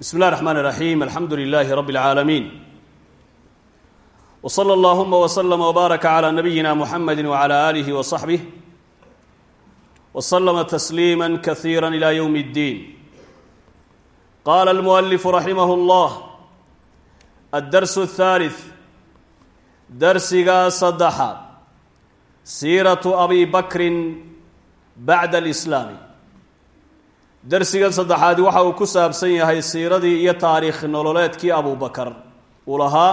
bsm اllah الرحmn الرaحيم alxamdu لlh رb العaalمين وصlى اllهma وsلم وbارك عlى نبyina mحamd وعlى آlه وصaحبه وsلم تسليimا kثيirا إlى yوم الdين qال المؤلف رaحimه الlه الdرس الثالث darsiga saddexaad siiraة أbi bakri baعd الإسlاam darsigan saddexaadi waxa uu ku saabsan yahay siiradii iyo taariikh nololeedkii abubakar uu lahaa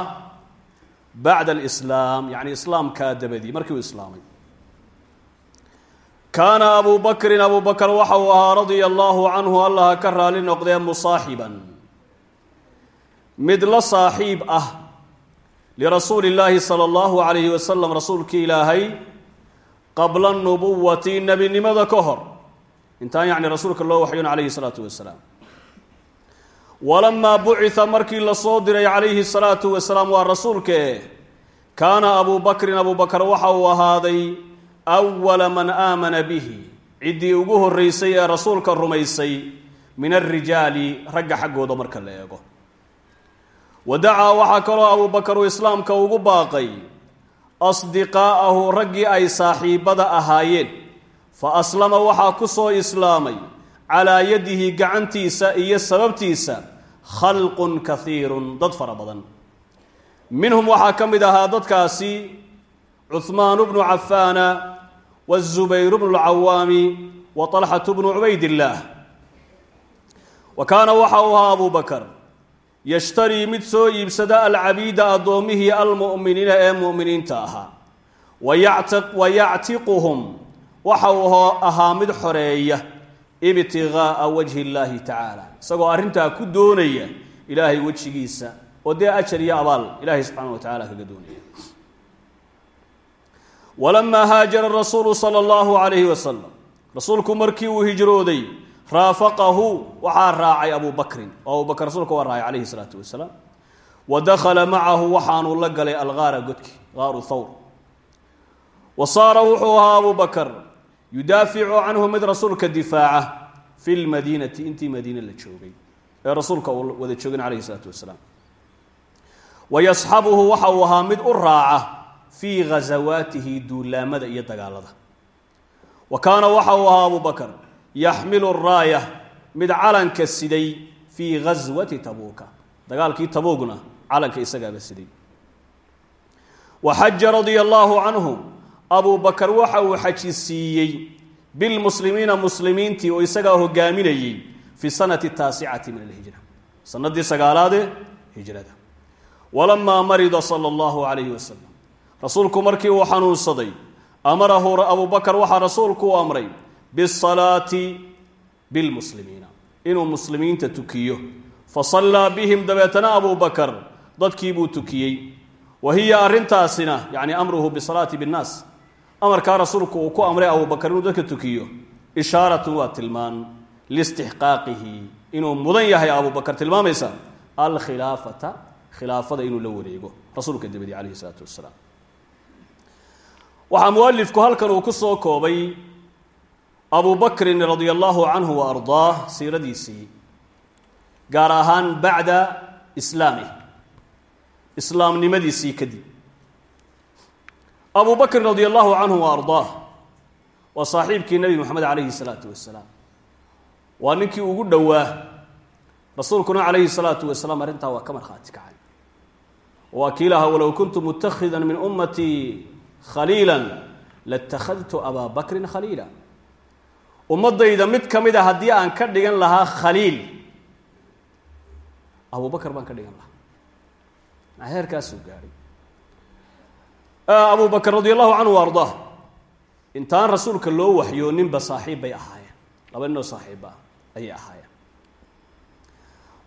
bacda alislaam yacni islaamkaa dabadii markii uu islaamay. Kaana abu bakrin abu bakr waxa uu ahaa radia allahu canhu allaha ka raali noqdee musaaxiban. Mid la saaxiib ah lirasuuli illaahi sala allahu calayhi wasalam rasuulkii ilaahay qabla nubuwati nebinimada ka hor intaan yacni rasuulka loo waxyoon calayhi salaatu wasalaam. Walamaa bucita markii la soo diray calayhi salaatu wasalaam waa rasuulkae kaana abuu bakrin waxa uu ahaaday awala man aamana bihi. Ciddii ugu horreysay ee rasuulka rumaysay min alrijaali ragga xaggooda marka la eego. Wa dacaa waxaa kaloo abuu islaamka ugu baaqay asdiqaa'ahu raggii ay saaxiibbada ahaayeen fa aslama waxaa ku soo islaamay calaa yadihi gacantiisa iyo sababtiisa khalqun kahiirun dad fara badan. Minhum waxaa ka mid ahaa dadkaasi cuhmaanu bnu cafaana wazubayru bnu lcawaami wa talxatu bnu cubaydillaah wa kaana waxa uu ahaa abuu bakar yashtarii mid soo iibsada alcabiida addoommihii almu'miniina ee mu'miniinta ahaa. Wa yactiquhum waxa uu ahaa mid xoreeya ibtigaaa wajhi illaahi tacaala isagoo arrintaa ku doonaya ilaahay wejigiisa oo dee ajar iyo abaal ilaahay subxaana wa tacala kaga doonaya. Walamaa haajara rasuulu sala allahu calayhi wasalam rasuulku markii uu hijrooday raafaqahu waxaa raacay bakrin. Oo abuu bakr rasuulka waa raacay calayhi salaatu wasalaam. Wa macahu waxaanuu la galay algaara godki gaaru thawr. Wa saara wuxuu ahaa bakr yudaaficu canhu mid rasuulka difaaca fi lmadiinati intii madiine la joogay ee rasuulka uu wada joogin calayhi salaatu wasalaam. Wa yasxabuhu waxa uu ahaa mid u raaca fii ghasawaatihi duulaamada iyo dagaalada. Wa kaana waxa uu ahaa abuu bakr yaxmilu raaya mid calanka siday fii ghaswati tabuuka. Dagaalkii tabuugna calanka isagaaba siday. Wa xaja radia allaahu abuu bakar waxa uu xaji siiyey bilmuslimiina muslimiintii oo isagaa hogaaminayey fi sanati taasicati min alhijra. Sanadii sagaalaadee hijrada. Walamaa marida sala allahu calayhi wasalam rasuulku markii uu xanuunsaday amarahu abuu bakar waxaa rasuulku u amray bisalaati bilmuslimiina. Inuu muslimiinta tukiyo. Fasallaa bihim dabeetana abuu bakar dadkiibuu tukiyey. Wa hiya arrintaasina yacni amruhu bisalaati binnaas amarkaa rasuulku uu ku amray abubakar inuu dadka tukiyo ishaaratun waa tilmaan liistixqaaqihi inuu mudan yahay abubakar tilmaamaysa alkhilaafata khilaafada inuu la wareego rasuulka dabadi calayhi salaatu wasalaam waxaa mualifku halkan uu ku soo koobay abu bakrin radia allahu canhu wa ardaah siiradiisii gaar ahaan bacda islaamih islaamnimadiisii kadib abu bakrin radia allahu canhu wa ardaah. Waa saaxiibkii nebi moxamed calayhi salaatu wasalaam waa ninkii ugu dhowaa. Rasuulkuna calayhi salaatu wasalaam arrintaa waa ka markhaati kacay. Waa kii lahaa walow kuntu mutakhidan min ummatii khaliila latakhadtu abaa bakrin khaliila. Ummaddayda mid ka mid a haddii aan ka dhigan lahaa khaliil. Abu bakar baan ka dhigan lahaa. Maa abu bakr radi allahu canhu wa ardaah. Intaan rasuulka loo waxyooninba saaxiib bay ahaayeen. Laba ninoo saaxiibba ah ayay ahaayeen.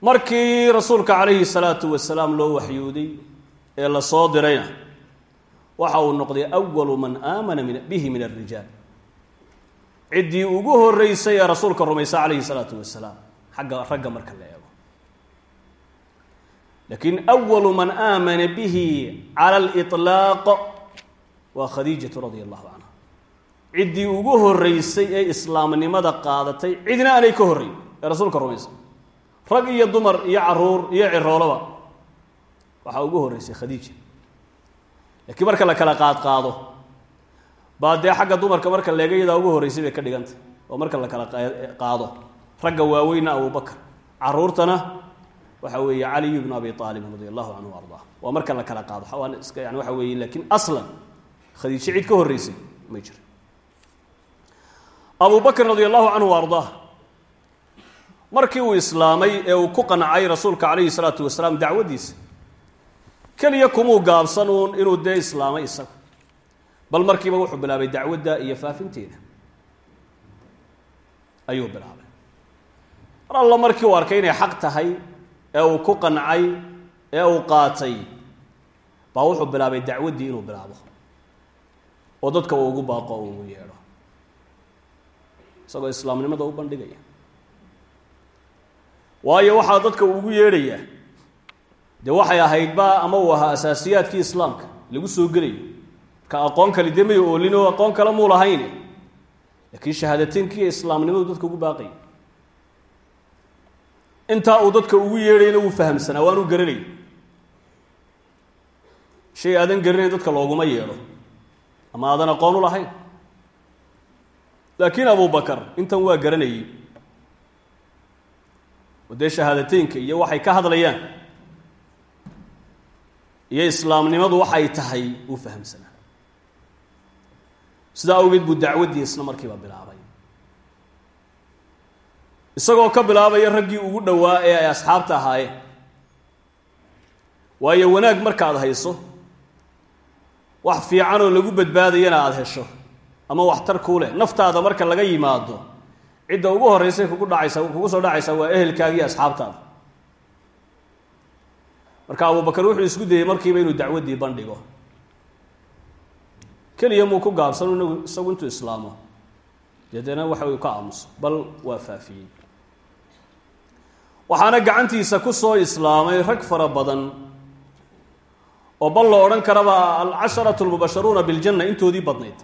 Markii rasuulka calayhi salaatu wasalaam loo waxyooday ee la soo dirayna waxa uu noqday awalu man aamana bihi min alrijaal ciddii ugu horreysay ee rasuulka rumaysa calayhi salaatu wasalaam xagga ragga marka la laakiin awalu man aamana bihi cala aliطlaaq waa khadiijatu radia allahu canha ciddii ugu horreysay ee islaamnimada qaadatay cidna aanay ka horreyn ee rasuulka rumaysa rag iyo dumar iyo carruur iyo ciroolaba waxaa ugu horreysay khadiija laakiin marka la kala qaadqaado baa dee xagga dumarka marka leega yadaa ugu horreysay bay ka dhigantay oo marka la kala qaado. Ragga waaweynna abubakar caruurtana waxa weeye caliy bnu abi aalibin radi allahu canhu ardaa waa marka la kala qaado. Yani waxa weeye lakiin aslan khadiijo cid ka horreysay may jira. Abu bakr radi allahu canhu ardaa markii uu islaamay ee uu ku qancay rasuulka calayhi salaatu wasalaam dacwaddiisa keliya kumuu gaabsan uun inuu dee islaamay isaga bal markiiba wuxuu bilaabay dacwadda iyo faafinteeda. Ayuu bilaabay. Mar markii uu arkay inay xaq tahay ee uu ku qancay ee uu qaatay baa wuxuu bilaabay dacwaddii inuu bilaabo. Oo dadka uu ugu baaqo o ugu yeedho. Isagoo islaamnimada u bandhigaya. Waayo waxaa dadka ugu yeedhayaa dee waxay ahaydba ama uu ahaa asaasiyaadkii islaamka lagu soo gelayo. Marka aqoon kale dee may oolin oo aqoon kale muu lahayn. Laakiin shahaadateynki iyo islaamnimadu dadka ugu baaqaya intaa uu dadka ugu yeedhayna wuu fahamsanaa waanuu garanay shay aadan garanayn dadka looguma yeedho ama aadan aqoon u lahayn. Laakiin abubakar intan waa garanayay oo dee shahaadateynka iyo waxay ka hadlayaan. Iyo islaamnimadu waxay tahay uu fahamsanaa. Sidaa awgeed buu dacwaddii isna markiiba bilaabay isagoo ka bilaabaya raggii ugu dhowaa ee ay asxaabta ahaayeen. Waayo wanaag markaad hayso wax fiican oo lagu badbaadayana aada hesho ama waxtar kuu leh. Naftaada marka laga yimaado cidda ugu horreysay kugu dhacaysa kugu soo dhacaysa waa ehelkaagii asxaabtaada. Marka abubakar wuxuu isku dayey markiiba inuu dacwaddii bandhigo. Keliya muu ku gaabsan inagu isagu intuu islaamo. Deedeena waxa uu ka aamuso bal waa faafiyey waxaana gacantiisa ku soo islaamay rag fara badan. oo bal la odhan karaba alcasharatu lmubasharuuna biljanna intoodii badnayd.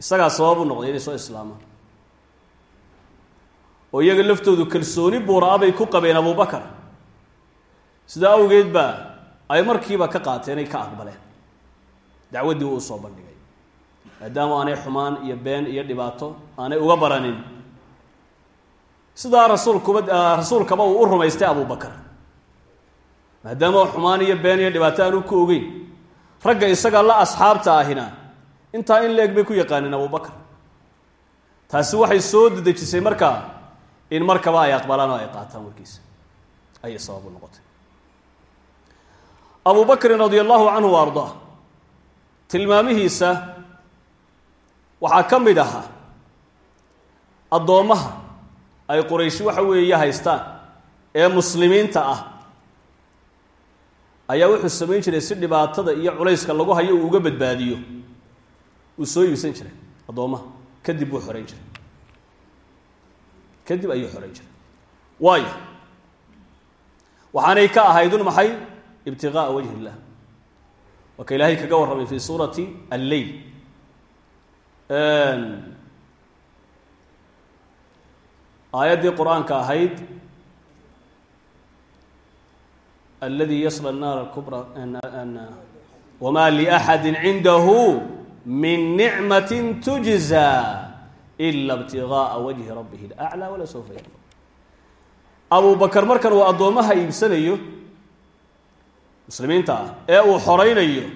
Isagaa u noqday inay soo islaamaan. oo iyaga laftoodu kalsooni buura-a bay ku qabeen abubakar sidaa awgeed baa ay markiiba ka qaateen ay ka aqbaleen. Dacwaddii uu u soo bandhigay. Maadaama aanay xumaan iyo been iyo dhibaato aanay uga baranin sidaa rasuulkuba rasuulkaba uu u rumaystay abubakar maadaama xumaan iyo been iyo dhibaato aanu ku ogeyn ragga isaga la asxaabta ahina intaa in leeg bay ku yaqaaneen abubakar taasi waxay soo dedejisay markaa in markaba ay aqbalaan oo ay qaataan warkiisa. Ayay sabab u noqotay. Abu bakrin radia allahu canhu wa ardaa tilmaamihiisa waxaa ka mid ahaa addoommaha ay quraysh waxa weeye haystaan ee muslimiinta ah ayaa wuxuu samayn jiray si dhibaatada iyo culayska lagu hayo uu uga badbaadiyo. Uu soo iibsan jiray addoommaha kadib buu xoreyn jiray. Kadib ayuu xoreyn jiray. Waayo waxaanay ka ahaydun maxay? Ibtigaaa wajhi illah waa ka ilaahay kaga warramay fi suurati alleyl aayaddii qur'aanka ahayd aladi yasla naara kubra wma liaxadi cindahu min nicmati tujza ila btigaaa wajhi rabbihi laclaa wala sawfa yaclam abu bakar markan uu addoomaha iibsanayo muslimiinta ah ee uu xoreynayo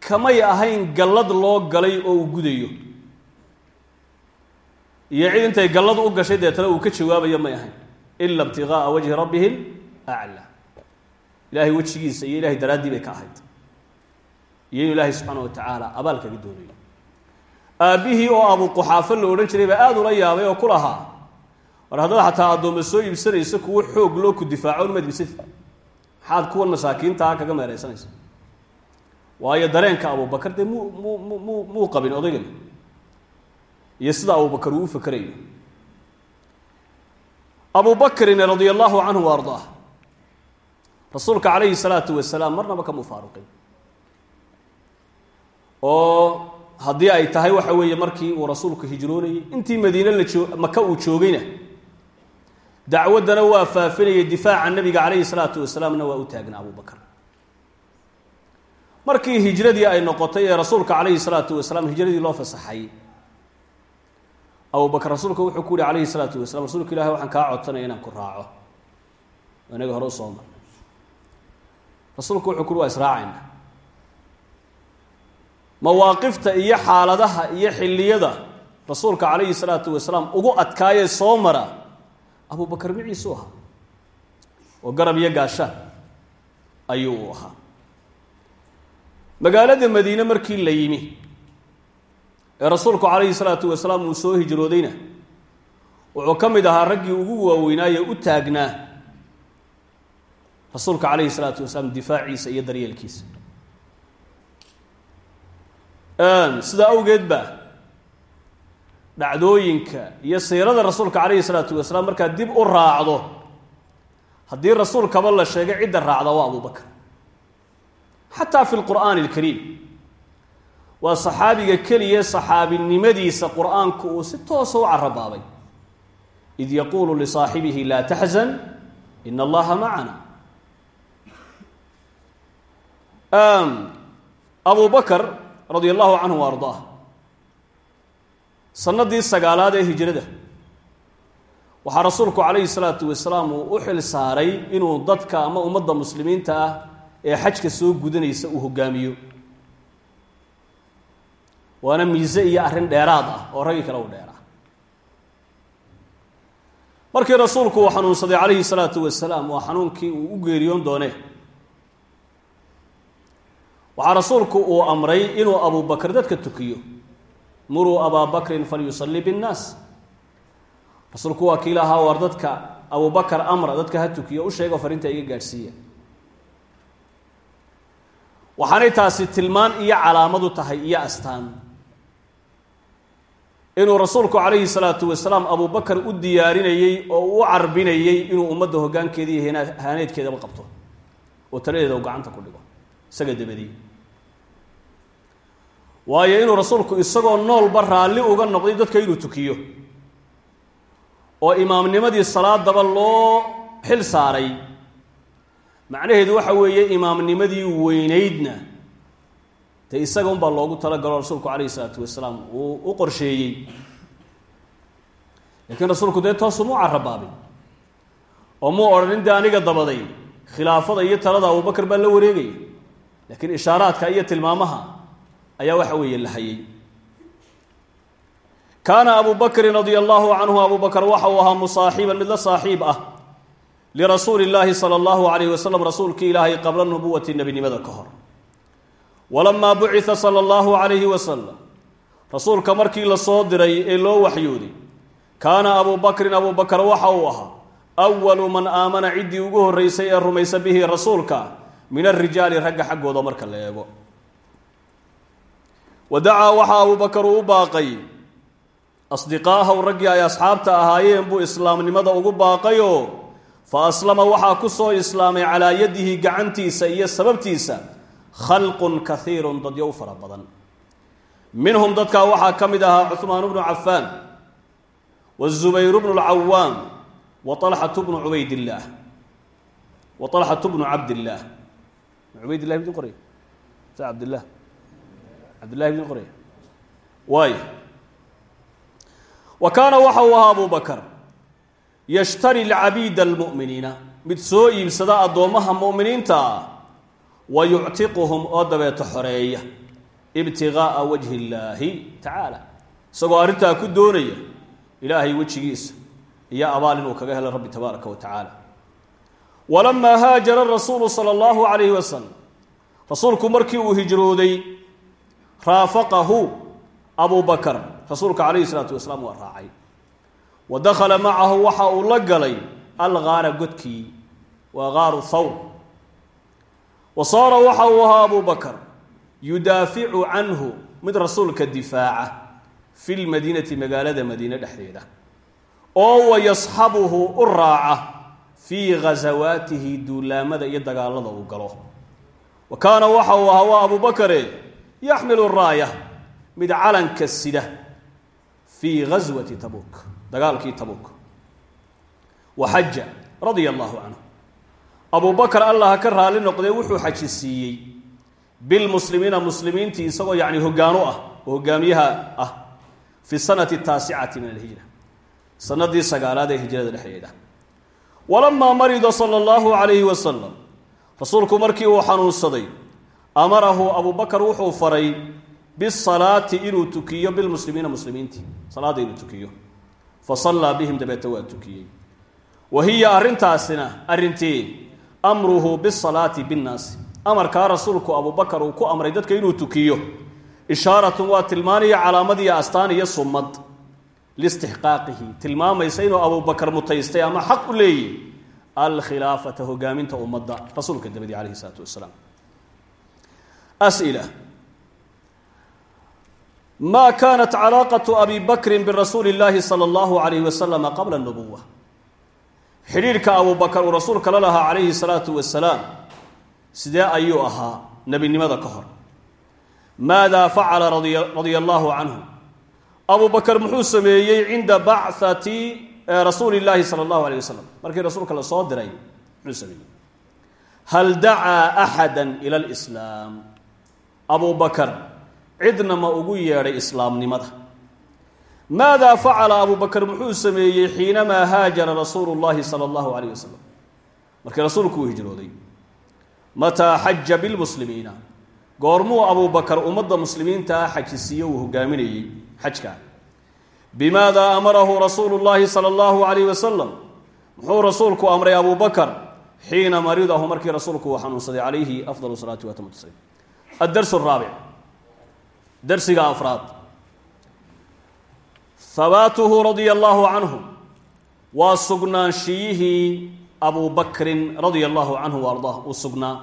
kamay ahayn galad loo galay oo uu gudayo iyo cid intay galladu u gashay deetana uu ka jawaabayo may ahayn ila ibtigaaa wajhi rabbih aclaa ilaahay wejigiisa iyo ilahay daraaddii bay ka ahayd. Iyo inuu ilaahay subxaana watacaala abaal kaga doonayo. Aabbihii oo abu quxaafo la odhan jiray baa aada ula yaabay oo ku lahaa war haddaad xataa addooma soo iibsanayso kuwo xoog loo ku difaaco umaad iibsati maxaad kuwan masaakiintaa kaga meeraysanaysa waayo dareenka abubakar dee mu mu mu mu muu qabin odaygan iyo sida abubakar uu u fakerayo abu bakrin radia allahu canhu wa ardaah rasuulka calayhi salaatu wasalaam marnaba kamuu faaruqin oo haddii ay tahay waxa weeye markii uu rasuulku hijroonayey intii madiine la joo maka uu joogayna dacwaddana waa faafinayay difaaca nebiga calayhi salaatu wasalaamna waa u taagnaa abubakar markii hijradii ay noqotay ee rasuulka calayhi salaatu wasalaam hijradii loo fasaxay abubakar rasuulka wuxuu ku yihi calayhi salaatu wasalam rasuulka ilahi waxaan kaa codsanaya inaan ku raaco. Inaga hore u soo marnay. Rasuulku wuxuu ku uhi waa israacayna mawaaqifta iyo xaaladaha iyo xilliyada rasuulka calayhi salaatu wasalaam ugu adkaayee soo mara abubakar miciisu ahaa. Oo garab iyo gaashaan ayuu u ahaa. Magaalada madiine markii la yimi ee rasuulku calayhi salaatu wasalaam uu soo hijroodayna wuxuu ka mid ahaa raggii ugu waaweynaaye u taagnaa rasuulka calayhi salaatu wasalaam difaaciisa iyo daryeelkiisa. Sidaa awgeed ba dhacdooyinka iyo siirada rasuulka calayhi salaatu wasalaam markaad dib u raacdo haddii rasuulkaba la sheegay cidda raacda waa abubakar xataa fi lqur'aani alkariim waa saxaabiga keliya saxaabinimadiisa qur'aanku uu si toosa u carabaabay id yaquulu lisaaxibihi laa taxzan ina allaha macana abu bakr radia allahu canhu wa ardaah sanadii sagaalaad ee hijrada waxaa rasuulku calayhi salaatu wasalaam uu u xil saaray inuu dadka ama ummadda muslimiinta ah ee xajka soo gudanaysa uu hogaamiyo waana miise iyo arrin dheeraad ah oo raggii kale u dheeraa. Markii rasuulku uu xanuunsaday calayhi salaatu wasalaam waa xanuunkii uu u geeriyoon doonee waxaa rasuulku uu amray inuu abubakr dadka tukiyo. Muruu abaa bakrin falyusalli binnaas. Rasuulku waa kii lahaa war dadka abubakar amra dadka ha tukiyo u sheego farinta iga gaadhsiiya. Waxaanay taasi tilmaan iyo calaamadu tahay iyo astaan inuu rasuulku calayhi salaatu wasalaam abubakar u diyaarinayey oo u carbinayey inuu ummadda hoggaankeeda iyo haaneedkeedaba qabto. Oo taladeeda u gacanta ku dhigo isaga dabadii. Waayo inuu rasuulku isagoo noolba raalli uga noqday dadka inuu tukiyo oo imaamnimadii salaadaba loo xil saaray. Macnaheedu waxa weeye imaamnimadii weynaydna dee isaga unbaa loogu talagalo rasuulku calayhi salaatu wasalaam uu u qorsheeyey. Laakiin rasuulku dee toosu muu carabaabin oo muu odhanin dee aniga dabaday? Khilaafada iyo talada abubakar baa la wareegaya laakiin ishaaraadka iyo tilmaamaha ayaa waxa weeye la hayay. Kaana abu bakrin radia allahu canhu abu bakr waxa uu ahaa musaaxiban mid la saaxiib ah lirasuuli illaahi sala allahu alayhi wasalam rasuulkii ilaahay qabla nubuwati nebinimada ka hor walamaa bucita sala allahu alayhi wasalam rasuulka markii la soo diray ee loo waxyooday kaana abu bakrin abu bakr waxa uu ahaa awalu man aamana ciddii ugu horreysay ee rumaysa bihi rasuulka min alrijaali ragga xaggooda marka la eego. Wa dacaa waxaa abu bakar uu u baaqay asdiqaa'ahu raggii ay asxaabta ahaayeen buu islaamnimada ugu baaqayoo fa aslama waxaa ku soo islaamay calaa yadihi gacantiisa iyo sababtiisa khalqun kaiirun dadyo u fara badan. Minhum dadkaa waxaa ka mid ahaa cuhmaan bnu cafaan wazubayr bnu lcawaam wa alxatu bnu cubaydillaah wa alxatu bnu cabdillaah cubaydillahi bdin qorya sa cabdillah. Cabdillahi bdin qorya waay. Wa kaana waxa uu ahaa abu bakar yashtari lcabiida almu'miniina mid soo iibsada addoommaha mu'miniinta wa yuctiquhum oo dabeeto xoreeya ibtigaaa wajhi illaahi tacaala isagoo arrintaa ku doonaya ilaahay wejigiisa iyo abaal inuu kaga helo rabbi tabaaraka wa tacaala walamaa haajara rasuulu sala allahu calayhi wasalam rasuulku markii uu hijrooday raafaqahu abu bakar rasuulka calayhi salaatu wasalaam waa raacay wa dakhala macahu waxa uu la galay algaara godkii waa gaaru thawr wa saara waxa uu ahaa abu bakar yudaaficu canhu mid rasuulka difaaca fi lmadiinati magaalada madiine dhexdeeda oo wa yasxabuhu u raaca fii ghasawaatihi duulaamada iyo dagaalada uu galo. Wa kaana waxa uu ahaa waa abu bakare yaxmilu raaya mid calanka sida fii ghaswati tabuuk dagaalkii tabuuk. Wa xaja radia allahu abu bakar allah ka raali noqdee wuxuu xaji siiyey bilmuslimiina muslimiintii isagoo yacni hogaano ah oo hogaamiyaha ah fi sanati taasicati min alhijra. Sanadii sagaalaad ee hijrada dhexdeeda. Walamaa marida sala allahu calayhi wasalam rasuulku markii uu xanuunsaday amarahu abu bakar wuxuu faray bisalaati inuu tukiyo bilmuslimiina muslimiintii. Salaadda inuu tukiyo. Fa sallaa bihim dabeeta waa tukiyey. Wa hiya arrintaasina arrintii amruhu bisalaati binnaasi amarkaa rasuulku abubakar uu ku amray dadka inuu tukiyo. Ishaaratun waa tilmaanaya calaamad iyo astaan iyo summad. Listixqaaqihi tilmaamaysa inuu abubakar mutaystay ama xaq u leeyahy alkhilaafata hogaaminta ummadda rasuulka dabadi calayhi isalaatu wasalaam as'ila. Maa kaanat calaaqatu abi bakrin birasuuli illaahi sala allahu calayhi wasalama qabla nubuwa xidhiirka abubakar uu rasuulka la lahaa calayhi salaatu wasalaam sidee ayuu ahaa nebinimada ka hor? Maada facala radia allaahu abu abubakar muxuu sameeyey cinda bacati rasuuli illaahi sala allahu alayh wasalam markii rasuulka la soo diray muxuu sameeyey. Hal dacaa axada ila Abu abubakar cidna ma ugu yeedhay islaamnimada maadaa facala abu bakar muxuu sameeyey xiinamaa haajara rasuulu llahi sala allahu alayh wasalam markii rasuulku uu hijrooday mataa xaja bilmuslimiina goormuu abu bakar ummadda muslimiintaa xajisiiyo uu hogaaminayey xajkaa bimaadaa amarahu rasuulu llahi sala allahu alayh wasalam muxuu rasuulku amray abu bakar xiina maridahu markii rasuulku uu xanuunsaday calayhi afdal salaati waatamu tasliim. Addars raabic darsiga afraad habaatuhu radia allahu canhu waa sugnaanshiyihii abu bakrin radia allahu canhu wa ardaah uu sugnaa.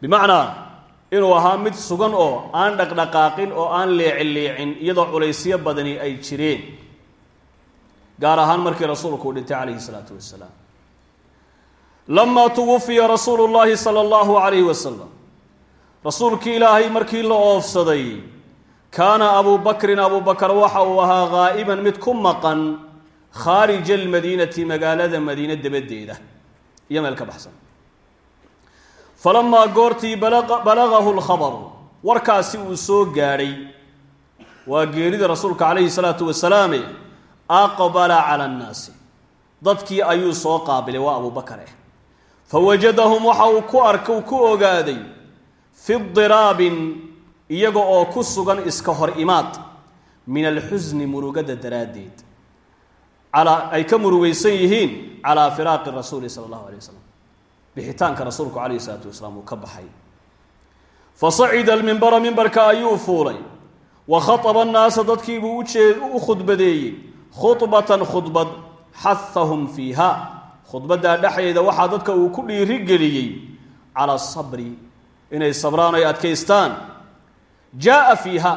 Bimacnaa inuu ahaa mid sugan oo aan dhaqdhaqaaqin oo aan leecin leecin iyadoo culaysyo badani ay jireen gaar ahaan markii rasuulku uu dhintay calayhi salaatu wasalaam lamaa tuwufiya rasuulu llahi sala allahu calayhi wasalam rasuulkii ilaahay markii la oofsaday kaana abu bakrin abu bakar waxa uu ahaa haa'iban mid ku maqan khaarija almadiinati magaalada madiine dabadeeda. Iyo meel ka baxsan. Falamaa goortii balagahu lkhabaru warkaasi uu soo gaadhay waa geerida rasuulka calayhi salaatu wasalaame aqbala cala annaasi. Dadkii ayuu soo qaabilay waa abu bakare fawajadahum waxa uu ku arka ku ogaaday fi diraabin iyaga oo ku sugan iska hor imaad min alxusni murugada daraaddeed. Ay ka murugaysan yihiin calaa firaaqi rasuuli sala allahu alay wasalam bixitaanka rasuulku calayhi isalaatu wasalaam uu ka baxay. Fa sacida almimbara mimbarka ayuu fuulay. Wa khaطaba annaasa dadkiibuu ujeed u khudbadeeyey. Khudbatan khudbad xahahum fiiha. Khudbaddaa dhexdeeda waxaa dadka uu ku dhiirigeliyey. Cala asabri inay sabraan ay adkaystaan jaa fiiha.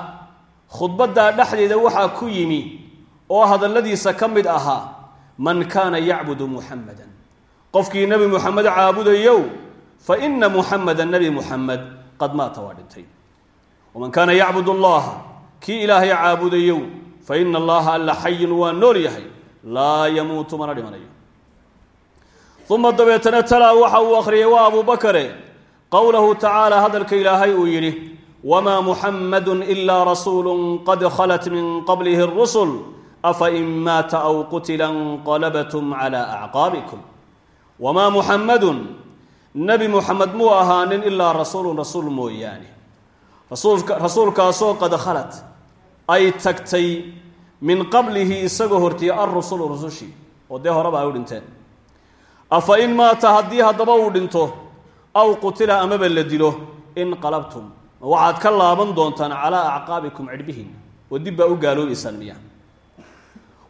Khudbaddaa dhexdeeda waxaa ku yimi oo hadalladiisa ka mid ahaa man kaana yacbudu muxamadan qofkii nebi muxamed caabudayow fa ina muxameda nebi muxamed qad maata waa dhintay. Waman kaana yacbud allaha kii ilaahay caabudayow fa ina allaha alla xayun waa nool yahay laa yamuutu mana dhimanayo. Uma dabeetana talaa waxa uu akhriyay waa abu bakare. Qowlahu tacaala hadalka ilaahay uu yidhi wma muxamadu ila rasuulu qad khalat min qablihi اrusul afa in maata aw qutila nqalabtum clى acqaabikum wamaa muxamadun nebi muxamed muu ahaanin ilaa rasuulun rasuul mooyaane rasuulkaasoo qad khalat ay tagtay min qablihi isagoo hortiya alrusulu rusushii oo dee horeba ay u dhinteen afa in maata haddii haddaba uu dhinto aw qutila amaba la dilo inqalabtum waxaad ka laaban doontaan calaa acqaabikum cidhbihin. Oo dib baa u gaaloobaysaan miya.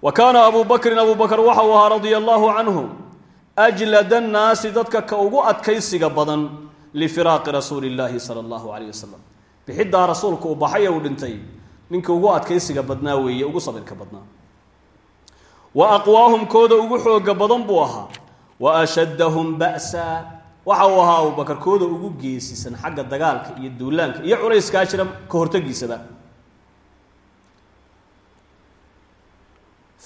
Wa kaana abu bakrin abu bakr waxa uu ahaa radia allaahu canhu ajlada annaasi dadka ka ugu adkaysiga badan lifiraaqi rasuuli illaahi sala allahu calayh wasalam bixiddaa rasuulka uu baxay uu dhintay ninka ugu adkaysiga badnaa weeye ugu sabirka badnaa. Wa aqwaahum kooda ugu xooga badan buu ahaa wa ashaddahum ba'sa waxa uu ahaa abubakar kooda ugu geesisan xagga dagaalka iyo duulaanka iyo culayskaa jira ka hortagiisaba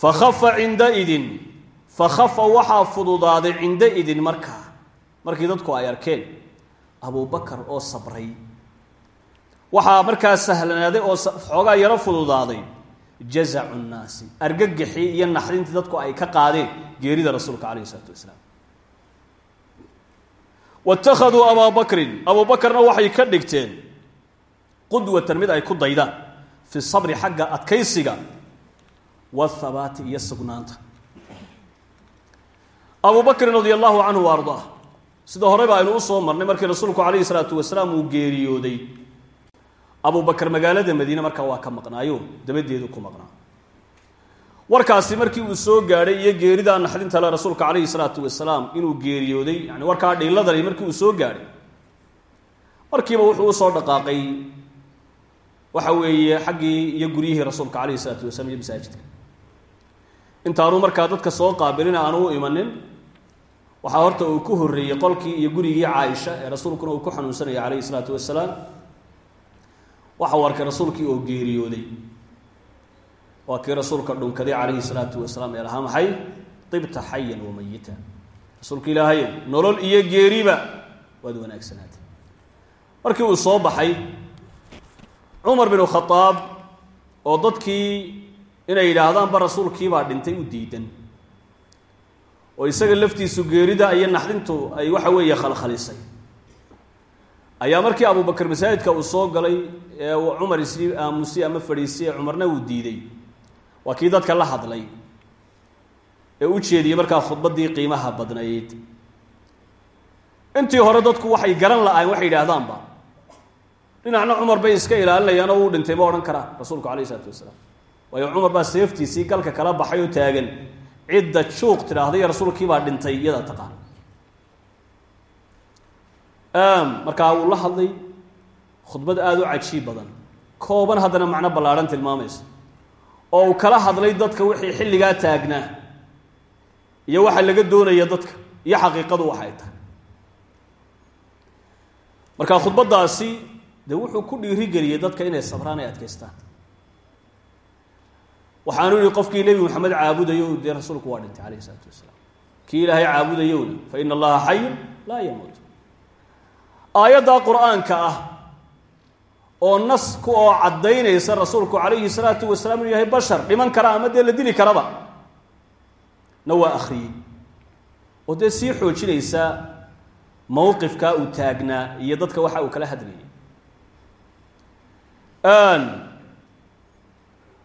fakhafa cindaidin fakhafa waxaa fududaaday cinda idin markaa markii dadku ay arkeen abubakar oo sabray. Waxaa markaa sahlanaaday oo xoogaa yaro fududaaday jazacu nnaasi. Argagaxii iyo naxdintii dadku ay ka qaadeen geerida rasuulka calayhi isalaatu wasalaam waittakhaduu abaa bakrin abuu bakarna waxay ka dhigteen qudwatan mid ay ku daydaan fi sabri xagga adkaysiga wathabaati iyo sugnaanta abu bakrin radia allahu canhu ardaa sida horeba aynu u soo marnay markii rasuulku calayhi salaatu wasalaam uu geeriyooday abu bakar magaalada madiine markaa waa ka maqnaayo dabadeedu ku maqnaa warkaasi markii uu soo gaadhay iyo geeridaa naxdinta le rasuulka calayhi salaatu wasalaam inuu geeriyooday yani warkaa dhiiladani markii uu soo gaadhay markiiba wuxuu u soo dhaqaaqay waxa weeye xaggii iyo guryihii rasuulka calayhi salaatu wasalaam iyo masaajidka. Intaanuu markaa dadka soo qaabilina aanu u imanin waxaa horta uu ku horreeyey qolkii iyo gurigii caaisha ee rasuulkuna uu ku xanuunsanayay calayhi salaatu wasalaam. Waxa uu arkay rasuulkii oo geeriyooday waa kii rasuulka dhunkaday calayhi salaatu wasalaam ee lahaa maxay? Ibta xayan wa mayita rasuulka ilaahayow nolol iyo geeriba waad wanaagsanaatay. Markii uu soo baxay cumar binu khadaab oo dadkii inay yidhaahdaanba rasuulkiibaa dhintay u diidan. Oo isaga laftiisu geerida iyo naxdintu ay waxa weeye khalkhalisay. Ayaa markii abubakar masaajidka uu soo galay ee uu cumar isii aamusi ama fadhiisiye cumarna uu diiday waa kii dadka la hadlay ee u jeediyey markaa khudbaddii qiimaha badnayd. Intii hore dadku waxay garan la-ayn waxay yidhaahdaanba dhinacna cumar bay iska ilaalinayaan oo uu dhintay ma odhan karaan rasuulku calayhi isalaatu wasalaam. Waayo cumar baa seeftiisii galka kala baxay oo taagan cidda juuq tidhaahday rasuulkiibaa dhintay iyadaa taqaan. Markaa wuu la hadlay khudbad aada u cajiib badan. Kooban haddana macno ballaadhan tilmaamaysa oo uu kala hadlay dadka wixii xilligaa taagnaa iyo waxa laga doonaya dadka iyo xaqiiqadu waxay tahay. Markaa khudbaddaasi dee wuxuu ku dhiirigeliyey dadka inay sabraan ay adkaystaan. Waxaanu yihi qofkii nebi maxamed caabudayo dee rasuulku waa dhintay calayhi isalaatu wasalaam. Kii ilaahay caabudayowna fa ina allaha xayun laa yamuut. Aayaddaa qur'aanka ah oo nas ku oo caddaynaysa rasuulku calayhi salaatu wasalaam inuu yahay bashar dhiman kara ama dee la dili karaba? Na waa akhriyey. Oo dee sii xoojinaysa mowqifkaa uu taagnaa iyo dadka waxa uu kala hadlayay.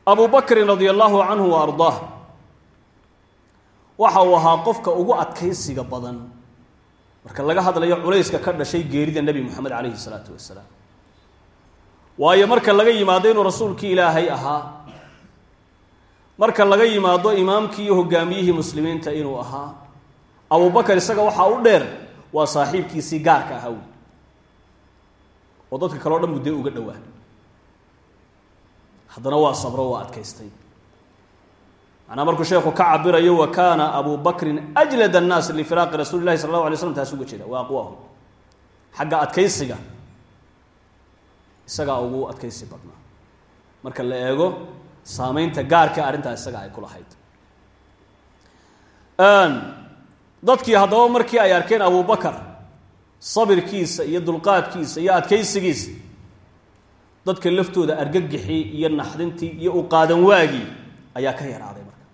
Abu bakrin radia allahu canhu wa ardaah waxa uu ahaa qofka ugu adkaysiga badan. Marka laga hadlayo culayska ka dhashay geerida nebi moxamed calayhi salaatu wasalaam waayo marka laga yimaado inuu rasuulkii ilaahay ahaa marka laga yimaado imaamkii iyo hogaamiyihii muslimiinta inuu ahaa abubakar isaga waxaa u dheer waa saaxiibkiisii gaarka ahaa wy oo dadka kale o dhan muddee uga dhowaa. Haddana waa sabro waa adkaystay. Macnaa markuu sheekhu ka cabirayo wa kaana abu bakrin ajlad annaas lifiraaqi rasuuli lahi sala allahu alay slam taas uga jeeda waa aqwaahu xagga adkaysiga isagaa ugu adkaysi badnaa. Marka la eego saameynta gaarka arrintaa isaga ay ku lahayd. Dadkii haddaba markii ay arkeen abubakar sabirkiisa iyo dulqaadkiisa iyo adkaysigiisa dadka laftooda argagixii iyo naxdintii iyo u qaadan waagii ayaa ka yaraaday marka.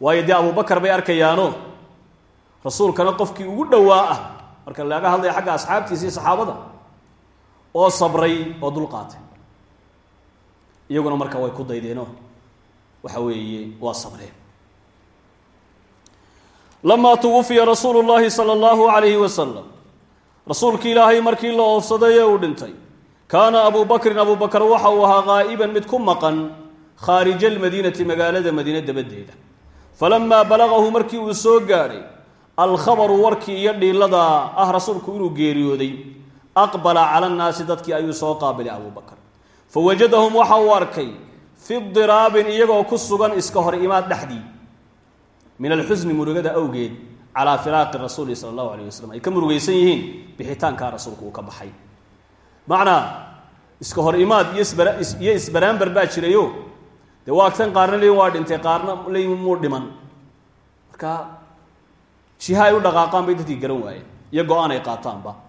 Waayo dee abubakar bay arkayaano rasuulkana qofkii ugu dhowaa ah. Marka laga hadlaya xagga asxaabtiisa iyo saxaabada oo sabray oo dulqaatay iyaguna marka way ku daydeeno. Waxa weeye waa sabreen lamaa tuwufiya rasuulu llahi sala allahu alayhi wasalam rasuulki ilaahay markii la oofsaday ee uu dhintay kaana abu bakrin abu bakr waxa uu ahaa qaa'iban mid ku maqan khaarija almadiinati magaalada madiine dabadeeda. Falamaa balagahu markii uu soo gaadhay alkhabaru warkii iyo dhiilada ah rasuulku inuu geeriyooday aqbala cala nnaasi dadkii ayuu soo qaabilay abu bakr fawajadahum waxa uu arkay fi diraabin iyagoo ku sugan iska hor imaad dhexdii min alxusni murugada awgeed calaa firaaqi rasuuli sala allahu alayh wasalam ay ka murugaysan yihiin bixitaankaa rasuulku uu ka baxay. Macnaa iska hor imaad iyo isbara iyo isbaraanbar baa jirayo dee waa qaarna leyin waa dhintay qaarna leyin muu dhiman. Marka jiha ay u dhaqaaqaan bay dadkii garan waayeen iyo go'aan ay qaataanba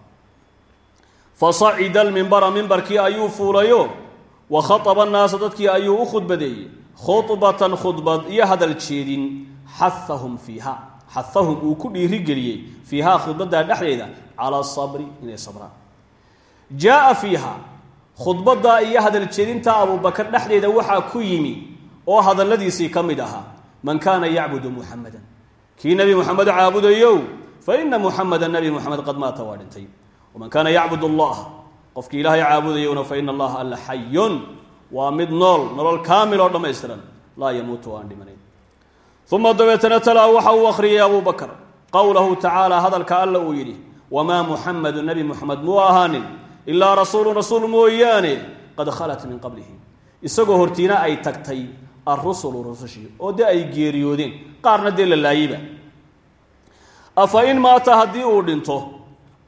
fa sacida almimbara mimbarkii ayuu fuulayo wa khaطaba annaasa dadkii ayuu u khudbadeeyey khudbatan khudbad iyo hadal jeedin xahahum fiiha xahahum uu ku dhiirigeliyey fiihaa khudbaddaa dhexdeeda cala sabri inay sabraan jaa fiiha khudbaddaa iyo hadal jeedinta abubakar dhexdeeda waxaa ku yimi oo hadalladiisii ka mid ahaa man kaana yacbudu muxamadan kii nebi muxamed caabudayow fa ina muxameda nebi muxamed qad maata waa waman kaana yacbud allah qofkii ilaahay caabudayowna fa ina allaha alla xayun waa mid nool nolol kaamil oo dhammaystiran laa yamuutu aan dhimanayn. Uma dabeetana talaa waxa uu akhriyay abu bakr qowlahu tacaala hadalka alla uu yidhi wamaa muxamedu nebi muxamed muu ahaanin ilaa rasuulu rasuul mooyaane qad khalat min qablihi. Isagoo hortiina ay tagtay arusulu rusushii oo dee ay geeriyoodeen qaarna dee la laayeyba maata haddii uu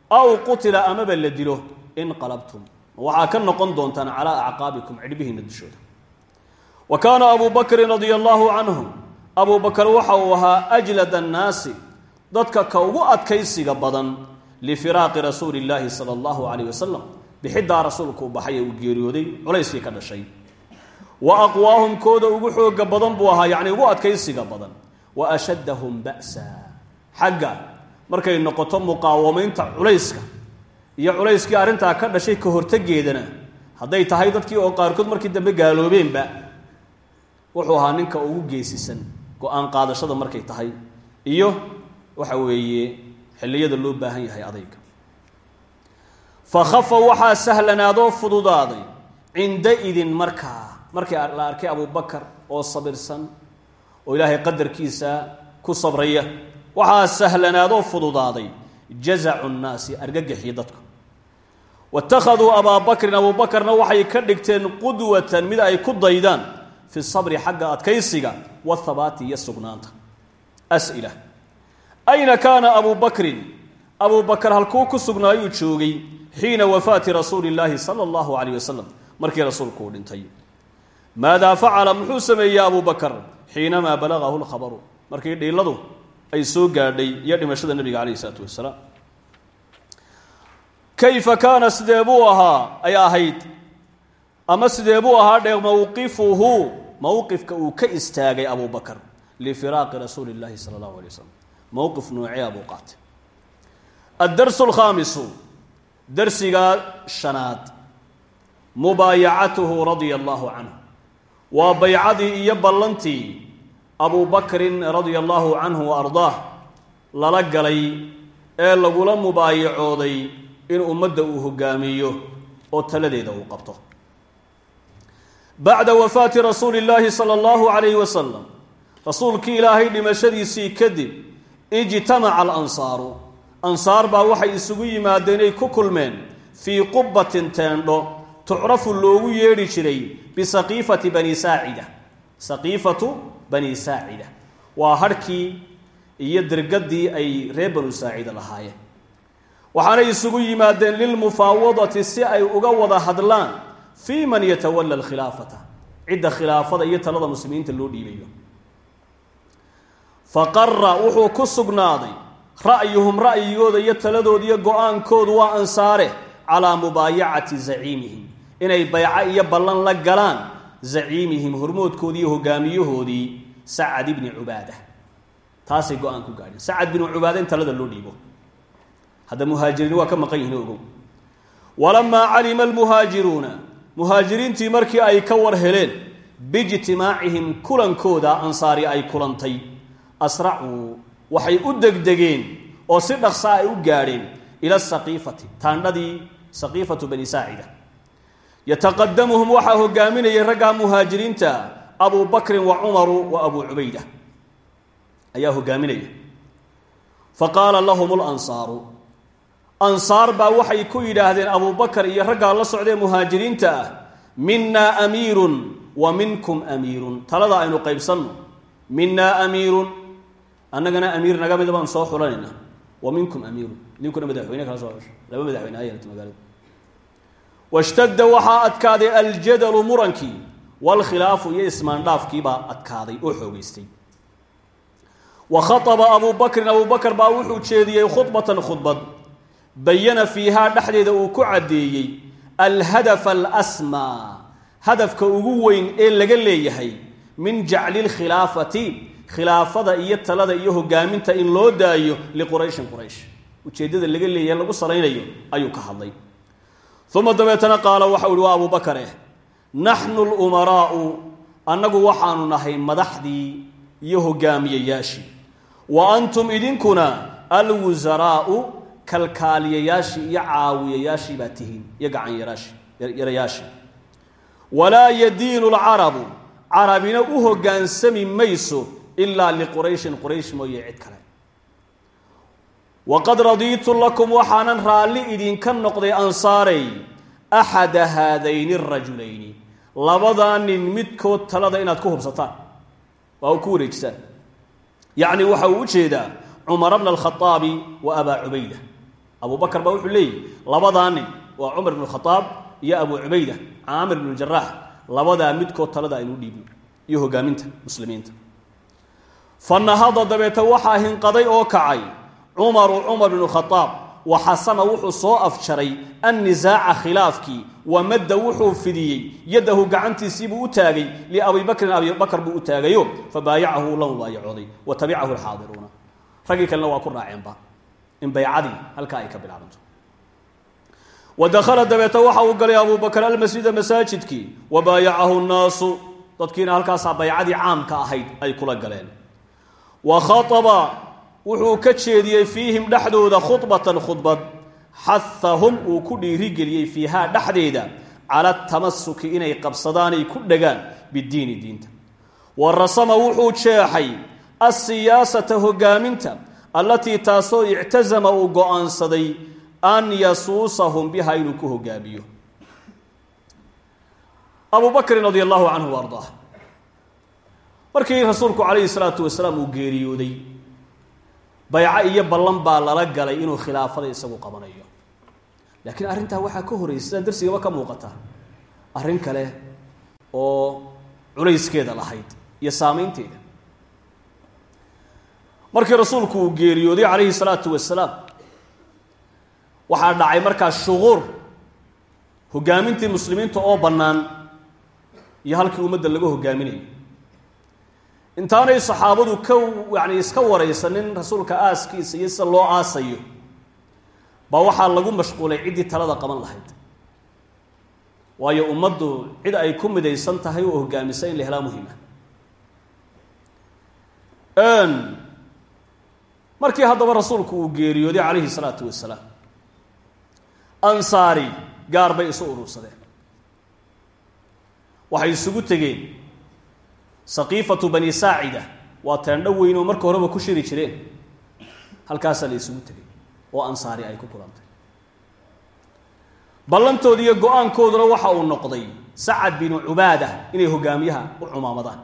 aw qutila amaba la dilo inqalabtum. Waxaa ka noqon doontaan calaa acqaabikum cidhbihiina dushooda wa kaana abu bakrin radia allaahu canhu abu bakar waxa uu ahaa ajlad annaasi dadka ka ugu adkaysiga badan lifiraaqi rasuuli illaahi sala allahu calayh wasalam bixiddaa rasuulku u uu geeriyooday culayskii ka dhashay. Wa aqwaahum kooda ugu xooga badan buu ahaa yacni ugu adkaysiga badan. Wa ashaddahum ba'sa. Xagga markay noqoto muqaawamaynta culayska. Iyo culayskii arrintaa ka dhashay ka hortageedana hadday tahay dadkii oo qaarkood markii dambe gaaloobeenba wuxuu ahaa ninka ugu geesisan go'aan qaadashada markay tahay. Iyo waxa weeye xilliyada loo baahan yahay adayga. Fa khafa waxaa sahlanaadoo fududaaday cindaidin markaa markii la arkay abubakar oo sabirsan oo ilaahay qadarkiisa ku sabraya waxaa sahlanaadoo fududaaday jazacu nnaasi argagaxii dadku. Waittakhaduu abaa bakrin abuubakarna waxay ka dhigteen qudwatan mid ay ku daydaan fi sabri xagga adkaysiga wathabaati iyo sugnaanta. As'ila ayna kaana abu bakrin? Abuu bakar halkuu ku sugnaayuu joogay xiina wafaati rasuuli illaahi sala allahu calayh wasalam markii rasuulku uu dhintay. Maadaa facala muxuu sameeyey abuu bakar xiinamaa balagahu lkhabaru? Markii dhiiladu ay soo gaadhay iyo dhimashada nebiga calayhi isalaatu wasalaam kayfa kaana sidee ahaa? Ay ahayd. Ama sidee buu ahaa dheer? Mowqifuhu mowqifka uu ka istaagay abuu bakar lifiraaqi rasuuli illaahi sala allahu alay wasalam mowqif noocea buu qaatay addarsu alkhaamisu darsigaa shanaad. Mubaayacatuhu radia allahu canhu. Waa baycadii iyo ballantii abuu bakrin radia allahu canhu wa ardaah lala galay ee lagula mubaayacooday in ummadda uu hogaamiyo oo taladeeda uu qabto. Bacda wafaati rasuuli illaahi sala allahu calayhi wasalam rasuulkii ilaahay dhimashadiisii kadib ijtamaca alansaaru. Ansaar baa waxay isugu yimaadeen ay ku kulmeen fii qubbatin teendho tucrafu loogu yeedhi jiray bisaqiifati bani saacida. Saqiifatu bani saacida waa harhkii iyo dirgaddii ay reer banu saacida lahaayeen. Waxaanay isugu yimaadeen lilmufaawadati si ay uga wada hadlaan fii man yatawala alkhilaafata cidda khilaafada iyo talada muslimiinta loo dhiibayo. Faqara wuxuu ku sugnaaday ra'yuhum ra'yigooda iyo taladooda iyo go'aankoodu waa ansaare calaa mubaayacati zaciimihim inay bayco iyo ballan la galaan zaciimihim hormoodkoodii iyo hogaamiyahoodii sacad ibni cubaada. Taasay go'aan gaadheen. Sacad binu cubaada in talada loo dhiibo. Hadda muhaajiriin waa ka maqan yihiin ogow. Walamaa calima almuhaajiruuna muhaajiriintii markii ay ka war heleen biijtimaacihim kulankooda ansaari ay kulantay. Asracuu waxay u degdegeen oo si dhaqsa ay u gaadheen ila saqiifati taandhadii saqiifatu bani saacida yataqadamuhum waxaa hogaaminayay raggaa muhaajiriinta abuu bakrin wa cumaru wa abuu cubayda ayaa hogaaminaya. Fa qaala lahum lansaaru ansaar baa waxay ku yidhaahdeen abuu bakar iyo raggaa la socdee muhaajiriinta ah minaa amiirun wa minkum amiirun talada aynu qaybsanno. Minaa amiirun annagana amiir naga mida baan soo xulanayna wa minkum amiirun idinkuna madaxweyne kala soo xusho laba madaxweyne magaalada washtadda waxaa adkaaday aljadalu murankii waalkhilaafu iyo ismaandhaafkiibaa adkaaday oo xoogeystay wa khaطba abu bakrin abu bakr baa wuxuu jeediyey khudbatan khudbad bayana fiihaa dhexdeeda uu ku caddeeyey alhadafa alsmaa hadafka ugu weyn ee laga leeyahay min jacli lkhilaafati khilaafada iyo talada iyo hogaaminta in loo daayo liqurayshin quraysh ujeeddada laga leeyahay lagu salaynayo ayuu ka hadlay uma dabeetana qaala waxau ihi waa abu bakar eh naxnu lumaraau annagu waxaanu nahay madaxdii iyo hogaamiyayaashii wa antum idinkuna alwusaraau kalkaaliyayaashii iyo caawiyayaashii baa tihiin iyo gacanyaraashi yarayaashii walaa yadiinu lcarabu carabina u hogaansami mayso ilaa liqurayshin quraysh mooye cid kale waqad radiitu lakum waxaanan raalli idinka noqday ansaarey axada haadayni arajulayni labadaa nin midkood talada inaad ku hubsataan waa u ku wareejisaan yacni waxa uu u jeedaa cumara bna alkhaaabi wa abaa cubayda abu bakar baa wuxuu leeyahy labadaa nin waa cumar bnu khaaab iyo abu cubayda caamir bnu jaraax labadaa midkood talada aynu dhiibno iyo dabeete waxaa hinqaday oo kacay cumaru cumar bnu khaaab wa xasama wuxuu soo afjaray annisaaca khilaafkii wa madda wuxuu fidiyey yadahu gacantiisiibuu u taagay liabi bakrin abi bakr buu u taagayo fabaayacahu la mubaayacooday wa tabicahu alxaadiruuna. Raggii kalena waa ku raaceenba in baycadii halkaa ay ka bilaabanto. Wa dakhala dabeete waxa uu galay abu bakr almasjida masaajidkii wa baayacahu nnaasu dadkiina halkaasaa wuxuu ka jeediyey fiihim dhexdooda khudbatan khudbad. Xahahum uu ku dhiirigeliyey fiihaa dhexdeeda cala tamasuki inay qabsadaanay ku dhagaan bidiini diinta. Wa rasama wuxuu jeexay alsiyaasata hogaaminta allatii taasoo ictasama uu go'aansaday an yasuusahum biha inuu ku hogaamiyo abu bakrin radi allahu canhu ardaa markii rasuulku calayhi salaatu wasalaam uu geeriyooday bayco iyo ballan baa lala galay inuu khilaafada isagu qabanayo. Laakiin arrintaa waxaa ka horreysay sidaan darsigaba ka muuqata. Arrin kale oo culayskeeda lahayd iyo saameynteeda markii rasuulku uu geeriyooday calayhi salaatu wasalaam waxaa dhacay markaa shuquur hogaamintii muslimiinta oo bannaan iyo halkii ummadda laga hogaaminayo intaanay saxaabadu ka yani iska waraysanin rasuulka aaskiisa iyo sida loo aasayo baa waxaa lagu mashquulay ciddii talada qaban lahayd. Waayo ummaddu cid ay ku midaysan tahay oo hogaamisa in la helaa muhima markii haddaba rasuulku uu geeriyooday calayhi salaatu wasalaam ansaari gaar bay isu urursadeen. Waxay isugu tegeen saqiifatu bani saacida waa teendho weyn oo marka horeba ku shiri jireen. Halkaasaa la isugu tegay oo ansaari ay ku kulantay. Ballantoodi iyo go'aankooduna waxa uu noqday sacad binu cubaada inay hogaamiyaha u cumaamadaan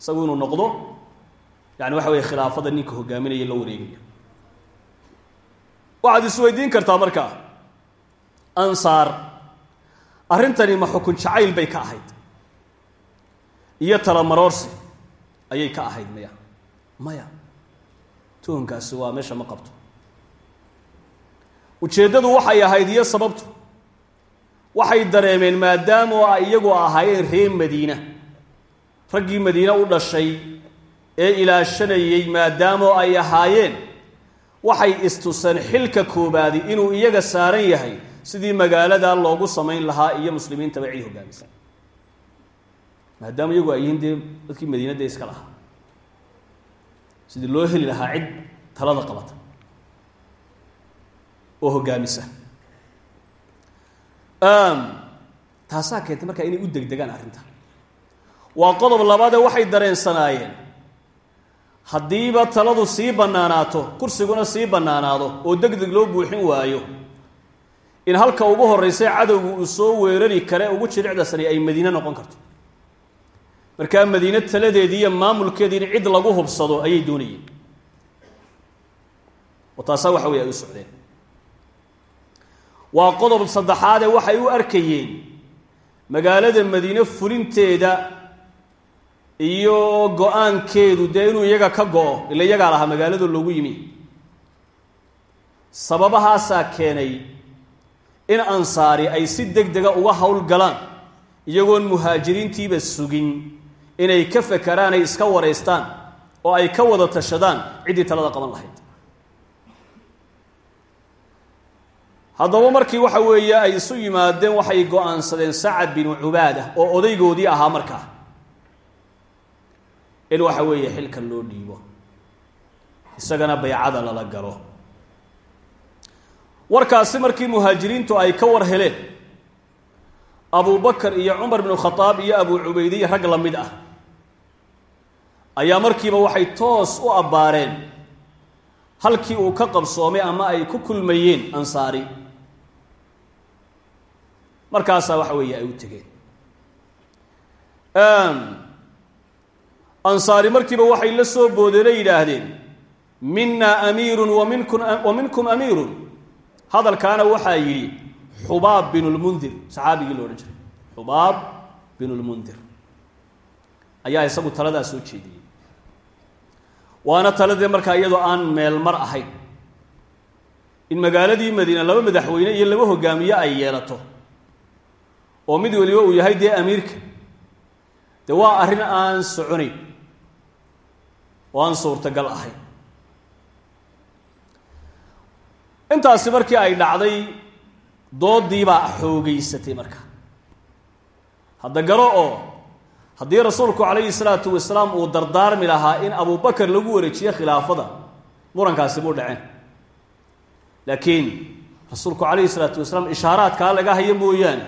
isagu inuu noqdo yani waxa weye khilaafada ninka hogaaminaya la wareegaya. Waxaad isweydiin kartaa markaa ansaar arrintani ma xukun jacayl bay ka ahayd iyo talamaroorsi ayay ka ahayd maya. Maya tuhunkaasi waa meesha ma qabto. Ujeeddadu waxay ahayd iyo sababtu. Waxay dareemeen maadaamoo ay iyagu ahaayeen reer madiina. Raggii madiine u dhashay ee ilaashanayey maadaamoo ay ahaayeen waxay istuseen xilka koobaadi inuu iyaga saaran yahay sidii magaaladaa loogu samayn lahaa iyo muslimiintaba cid hogaamisan maadaama iyagu ay yihiin dee dadkii madiinadda iska lahaa. Sidii loo heli lahaa cid talada qabata oo hogaamisa. Taasaa keentay markaa inay u degdegaan arrinta. Waa qodob labaadee waxay dareensanaayeen. Haddiiba taladu sii bannaanaato kursiguna sii bannaanaado oo deg deg loo buuxin waayo in halka ugu horreysay cadowgu uu soo weerari kare ugu jiricda sani ay madiine noqon karto markaa madiine taladeedii iyo maamulkeedii in cid lagu hubsado ayay doonayeen. Oo taasaa waxa wey ay u socdeen. Waa qodob saddexaadee waxay u arkayeen magaalada madiine fulinteeda iyo go'aankeedu dee inuu iyaga ka go-o ila iyagaa lahaa magaalada loogu yimi. Sababahaasaa keenay in ansaari ay si deg dega uga howlgalaan iyagoon muhaajiriintiiba sugin inay ka fekeraan ay iska wareystaan oo ay ka wada tashadaan ciddii talada qaban lahayd. Haddaba markii waxa weeye ay isu yimaadeen waxay go'aansadeen sacad binu cubaada oo odaygoodii ahaa markaa. In waxa weeye xilkan loo dhiibo. Isagana baycada lala galo. Warkaasi markii muhaajiriintu ay ka war heleen abu bakar iyo cumar binu khadaab iyo abu cubaydiya rag la mid ah ayaa markiiba waxay toos u abbaareen. Halkii uu ka qabsoomay ama ay ku kulmayeen ansaari. Markaasaa waxa weeye ay u tegeen. Ansaari markiiba waxay la soo boodeen ay yidhaahdeen minna amiirun wa minkun wa minkum amiirun hadalkaana waxaa yidhi xubaab bin lmundir saxaabigii lo odhan jiray xubaab bin lmundir ayaa isagu taladaa soo jeediyey waana taladee markaa iyadoo aan meel mar ahayn. In magaaladii madiina laba madaxweyne iyo laba hogaamiye ay yeelato oo mid weliba uu yahay dee amiirka. Dee waa arrin aan soconayn oo aan suurtagal ahayn. Intaasi markii ay dhacday doodiibaa xoogeysatay marka hadda garo oo haddii rasuulku calayhi salaatu wasalaam uu dardaarmi lahaa in abubakar lagu wareejiyo khilaafada murankaasi buu dhaceen. Laakiin rasuulku calayhi salaatu wasalaam ishaaraadkaa laga hayo mooyaane.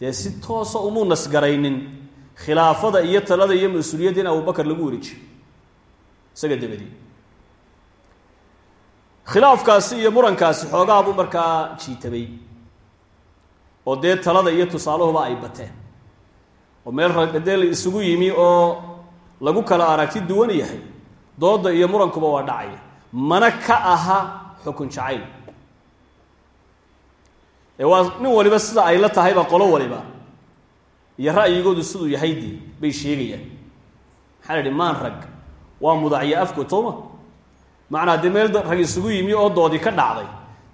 Dee si toosa umuu nasgaraynin khilaafada iyo talada iyo mas'uuliyadda in abubakar lagu wareejiyo. Isaga dabadii. Khilaafkaasi iyo murankaasi xoogaa buu markaa jiitabay. Oo dee talada iyo tusaaluhuba ay bateen oo meel ragdee la isugu yimi oo lagu kala aragti duwan yahay dooda iyo murankuba waa dhacaya mana ka aha xukun jacayl. Ee waa nin waliba sida ay la tahayba qolo waliba. Iyo ra'yigoodu siduu yahay dee bay sheegayaan. Maxaa la idhi maan rag waa mudacyo afkood sooma macnaa dee meel rag isugu yimi oo doodii ka dhacday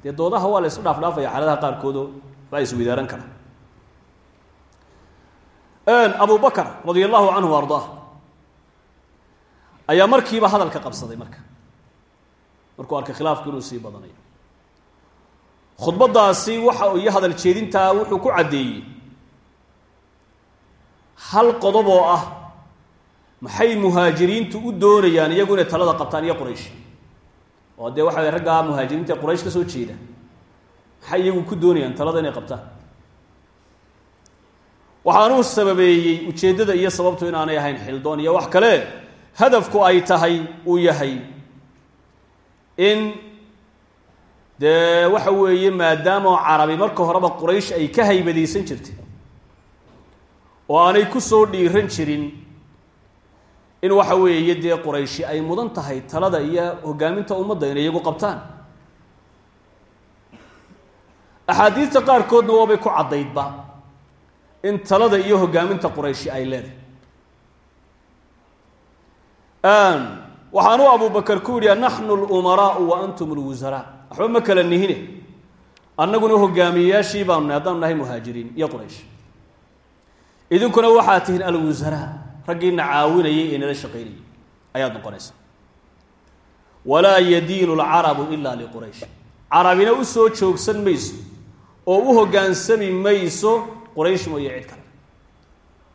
dee doodaha waa la isku dhaaf dhaafaya xaaladaha qaarkoodoo baa iswidaaran kara abu bakr radia allahu canhu ardaa ayaa markiiba hadalka qabsaday marka. Markuu arkay khilaafku inuu sii badanayo khudbadaasi waxa iyo hadal jeedintaa wuxuu ku caddeeyey. Hal qodob oo ah maxay muhaajiriintu u doonayaan iyagu inay talada qabtaan iyo quraysh? Oo dee waxa raggaa muhaajiriinta quraysh ka soo jeeda. Maxay iyagu ku doonayaan talada inay qabtaan waxaanuu sababeeyey ujeeddada iyo sababtu inaanay ahayn xildoon iyo wax kale. Hadafku ay tahay uu yahay in dee waxa weeye maadaama carabi marka horeba quraysh ay ka haybadaysan jirtay oo aanay ku soo dhiiran jirin in waxa weeye dee qurayshi ay mudan tahay talada iyo hogaaminta ummadda inay iyagu qabtaan. Axaadiista qaarkoodna waabay ku caddaydba in talada iyo hogaaminta qurayshi ay leedahay. Waxaanuu abubakar ku yidhi naxnu lumaraau wa antum lwusaraa waxba ma kala nihine. Annaguna hogaamiyeyaashii baanu nahy haddaanu nahay muhaajiriin iyo quraysh. Idinkuna waxaa tihiin alwusaraa raggiina caawinayay ee nala shaqaynayay. Ayaad noqonaysa walaa yadiinu lcarabu ila liquraysh. Carabina u soo joogsan mayso oo u hoggaansami mayso quraysh mooye cid kale.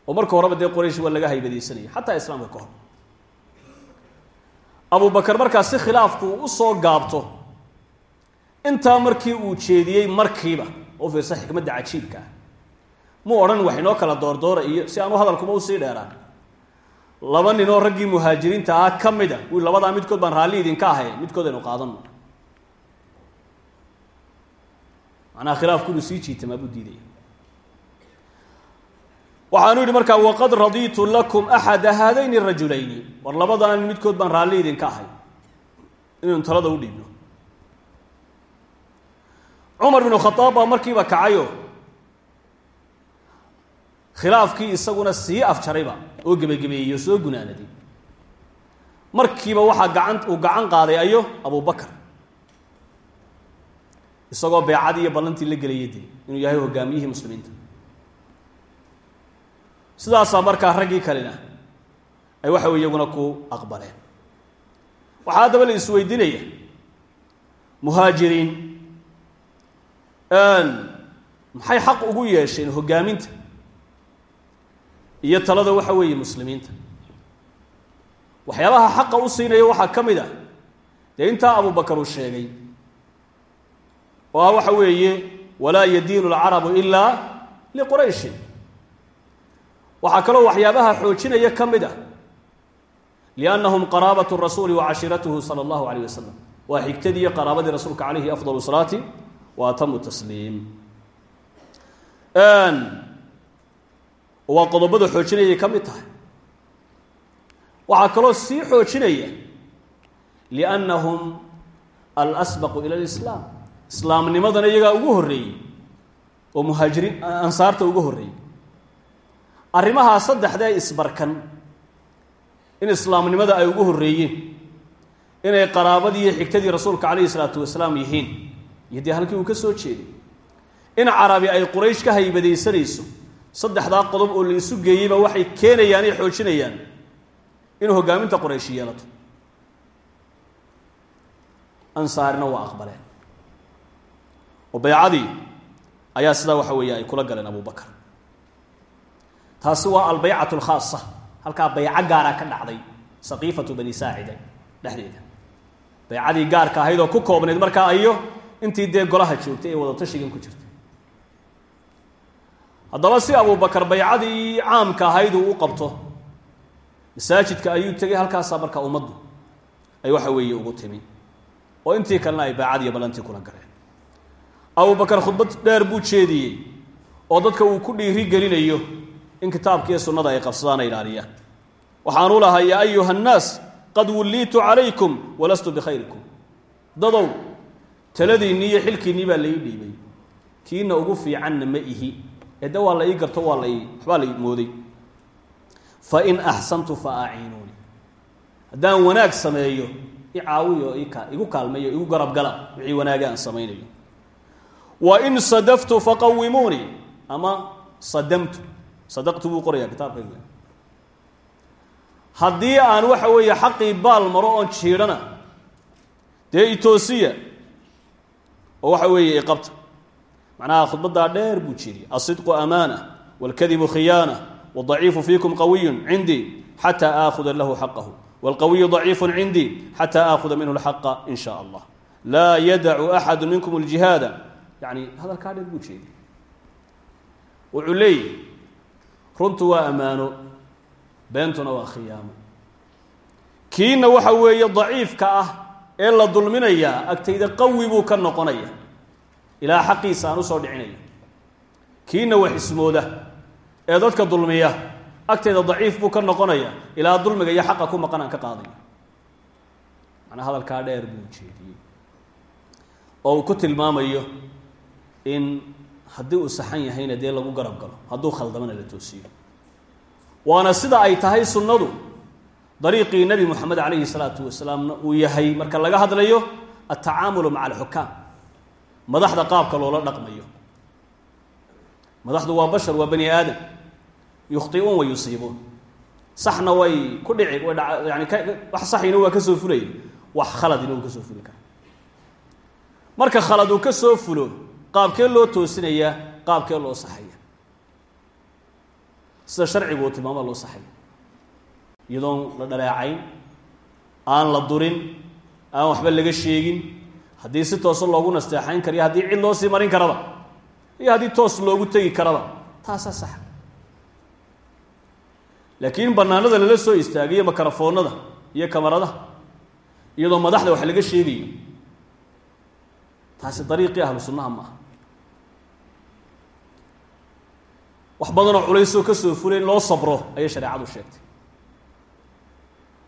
Oo marka horeba dee quraysh waa laga haybadaysanaya xataa islaamka ka hor. Abu bakar markaa si khilaafku uu u soo gaabto. Intaa markii uu jeediyey markiiba oo fiirsa xikmadda cajiibka ah. Muu wax inoo kala doordoora iyo si aanu hadalkuma u sii dheeraan. Laba ninoo raggii muhaajiriinta ah ka mid a wi labadaa midkood baan raalli idinka ahay midkood aynu qaadano macnaha khilaafku inuu sii jiitamaa buu diidaya waxaanu yidhi markaa waqad radiitu lakum axada haadayni rajulayni. War labadan midkood baan raalli idinka ahay inaynu talada u dhiibno cumar binu khadaab baa markiiba kacayo khilaafkii isaguna sii afjarayba oo gebagebeeyey oo soo gunaanaday. Markiiba waxaa gacan uu gacan qaaday ayo abubakar isagoo beecadii iyo ballantii la gelaya dee inuu yahay hogaamiyihii muslimiinta sidaasaa markaa raggii kalena ay waxa wey iyaguna ku aqbaleen. Waxaa haddaba la isweydiinaya muhaajiriin maxay xaq ugu yeesheen hogaaminta iyo talada waxa weeye muslimiinta? Waxyaabaha xaqa u siinaya waxaa ka mid ah dee intaa abubakar uu sheegay oo ah waxa weeye walaa yadiinu alcarabu ilaa liqurayshin waxaa kaloo waxyaabaha xoojinaya ka mid ah liannahum qaraabatu rasuuli wa cashiiratuhu sala allahu alayh wasalam waa xigtadii iyo qaraabadii rasuulka calayhi afdal salaati wa atamu tasliim. Waa qodobada xoojinayay ka mid tahay. Waxaa kaloo sii xoojinaya liannahum alasbaqu ila lislaam islaamnimadana iyagaa ugu horreeyey oo muhaajiriin ansaarta ugu horreeyey arrimahaa saddexdee isbarkan in islaamnimada ay ugu horreeyeen inay qaraabadii iyo xigtadii rasuulka calayhi salaatu wasalaam yihiin iyo halkii uu ka soo jeeday in carabi ay quraysh ka haybadaysanayso saddexdaa qodob oo la isu geeyeyba waxay keenayaan ay xoojinayaan inuu hogaaminta quraysh yeelato. Ansaarina waa aqbaleen. Oo baycadii ayaa sidaa waxa weeye ay kula galeen abubakar taasi waa albaycatu alkhaasa halkaa bayco gaara ka dhacday saqiifatu bani saacida dhexdeeda. Baycadii gaarka ahayd oo ku koobnayd markaa iyo intii dee golaha joogtay ee wadatashigan ku jirtay. Haddaba si abubakar baycadii caamka ahayd uu u qabto masaajidka ayuu tegay halkaasaa markaa ummaddu ay waxa weeye ugu timi. Oo intii kalena ay baacadiiyo ballantii kula galeen. Abubakar khudbad dheer buu jeediyey oo dadka uu ku dhiiri gelinayo in kitaabkiiyo sunnada ay qabsadaan ay ilaaliyaan waxaanu lahaa yaa ayuha annaas qad wulliitu calaykum walastu bikhayrikum. Dadow taladiinnii iyo xilkiinnii baa lai dhiibay. Kiina ugu fiicanna ma ihi. Ede waa la ii garto waa la waxbaa la mooday. Fa in axsantu fa aciinuuni haddaan wanaag sameeyo i caawiyo igu kaalmeeyo igu garabgala wixii wanaaga aan samaynayo. Wa in sadaftu faqawimuunii ama sadamtu sadaqtu buu qorayaa kitaabkayga haddii aan waxa weeye xaqii baal maro oon jiidhana dee itoosiya oo waxa weeye iqabta macnaha khudbaddaa dheer buu jeediyey asidqu amaana wاlkadibu khiyaana wاdaciifu fiikum qawiyu cindii xataa aakuda lahu xaqahu wاlqawiyu ضaciifu cindii xataa aakuda minhu اlxaqa in sha allah laa yadacu axadu minkum اljihaada yani hadalkaa dheer buu jeediyey wuxuu leeyahy runtu waa ammaano beentuna waa khiyaamo. Kiina waxa weeye daciifka ah ee la dulminayaa agtayda qawi buu ka noqonaya. Ilaa xaqiisa aan u soo dhicinaya kiina wax ismooda ee dadka dulmiya agtayda daciif buu ka noqonaya. Ilaa dulmiga iyo xaqa ku maqan aan ka qaadayo macnaa hadalkaa dheer buu jeediyey. Oo uu ku tilmaamayo in haddii uu saxan yahayna dee lagu garab galo hadduu khaldamana la toosiyo. Waana sida ay tahay sunnadu. Dariiqii nebi moxamed calayhi salaatu wasalaamna uu yahay marka laga hadlayo altacaamulu maca alxukaam. Madaxda qaabka loola dhaqmayo. Madaxdu waa bashar waa bani aadam. Yukhtiuun wa yusiibuun. Saxna way ku dhici way dha yani wax saxina waa ka soo fulaya wax khaladina uu ka soo fuli kara marka khalad uu ka soo fulo qaabkee loo toosinayaa qaabkee loo saxaya. Sida sharcigu uu tilmaama loo saxaya. Iyadoon la dhaleecayn aan la durin aan waxba laga sheegin haddii si tooso loogu nasteexayn karayo haddii cid loo sii marin karaba iyo haddii toos loogu tegi karaba taasaa saxa laakiin banaanada lala soo istaagayo makarafoonada iyo kamaradaha iyadoo madaxda wax laga sheegayo taasi dariiqii ahlu sunnaha ma aha wax badanoo culaysoo ka soo fulay in loo sabro ayay shareecadu sheegtay.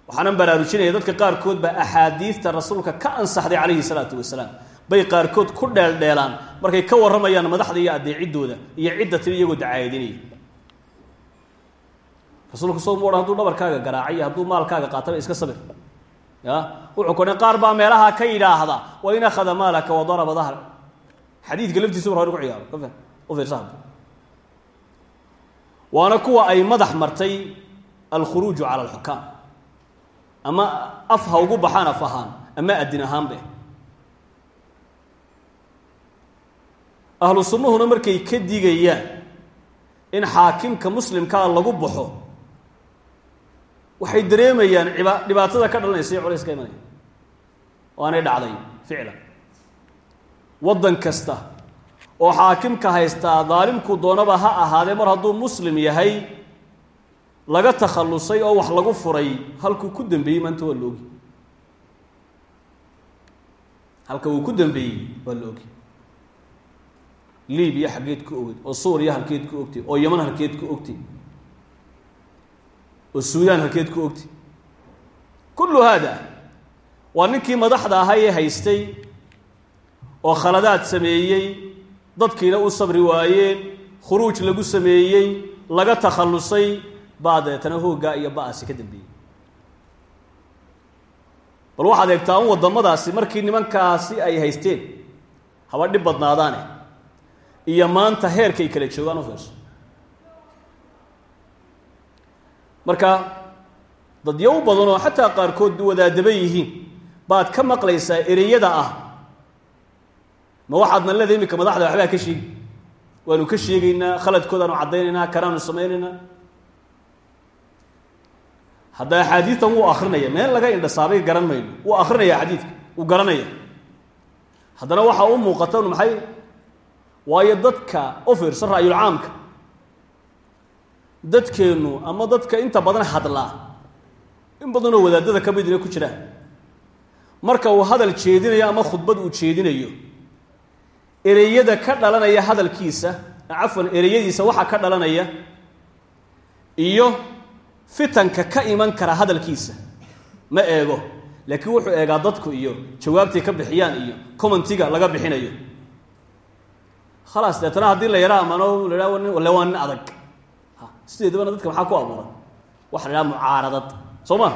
Waxaanan baraarujinaya dadka qaarkood baa axaadiidta rasuulka ka ansaxday calayhi salaatu wasalaam. Bay qaarkood ku dheeldheelaan markay ka warramayaan madaxda iyo adeeciddooda iyo cidda tiri iyagoo dacaayadinaya rasuulku soo muodhan haduu dhabarkaaga garaacay iyo hadduu maalkaaga qaataba iska sabir. Ya wuxuu kone qaar baa meelaha ka yidhaahda wa in akhada maalaka wa daraba dahr xadiidka laftiisa war ku ciyaaro ka u fiirsaha waana kuwa ay madax martay alkhuruuju cala alxukaam. Ama af ha ugu baxaan af ahaan ama adin ahaanbe ahlu sunnuhuna markay ka digayaan in xaakimka muslimkaa lagu baxo waxay dareemayaan iba ka dhalanaysa iyo culays ka imanaya waanay dhacday ficlan. Waddan kasta oo xaakimka haystaa daalimku doonaba ha ahaadee mar hadduu muslim yahay laga takhallusay oo wax lagu furay halkuu ku dambeeyey maanta waa la ogi. Halka uu ku dambeeyey waa la ogi. Libiya xaggeed ku ogtay oo suuriya halkeed ku ogtay oo yaman halkeed ku ogtay oo suudaan halkeed ku ogtay kullu haada waa ninkii madaxda ahaa ee haystay oo khaladaad sameeyey dadkiina u sabri waayeen khuruuj lagu sameeyey laga takhallusay baa deetana hooggaa iyo ba'asi ka dambeeyey. Bal waxaad eegtaa un waddamadaasi markii nimankaasi ay haysteen haba dhib badnaadaane iyo maanta heerkay kala joogaan u fiirso. Marka dadyo u badan oo xataa qaarkood wadaadaba yihiin baad ka maqlaysaa ereyada ah ma waxaadna leeda imika madaxda waxbaa ka sheegi. Waanu ka sheegaynaa khaladkoodaanu caddaynaynaa kanaanu samaynaynaa. Hadda axaadiistan wuu akrinaya meel laga indhasaabay garan mayno. Wuu akrinaya xadiidka wuu garanaya. Haddana waxaa u muuqata maxay? Waayo dadka u fiirsan ra'yulcaamka dadkeennu ama dadka inta badan hadlaa in badanoo wadaadada ka midina ku jiraan marka uu hadal jeedinayo ama khudbad uu jeedinayo ereyada ka dhalanaya hadalkiisa cafwan ereyadiisa waxaa ka dhalanaya iyo fitanka ka iman kara hadalkiisa. Ma eego laakiin wuxuu eegaa dadku iyo jawaabtay ka bixiyaan iyo commentiga laga bixinayo. Khalaas deetana haddii la yaraa amano la haha le waa nin adag. Sideedabana dadka maxaa ku abuuran waxa la haha mucaaradad soo ma?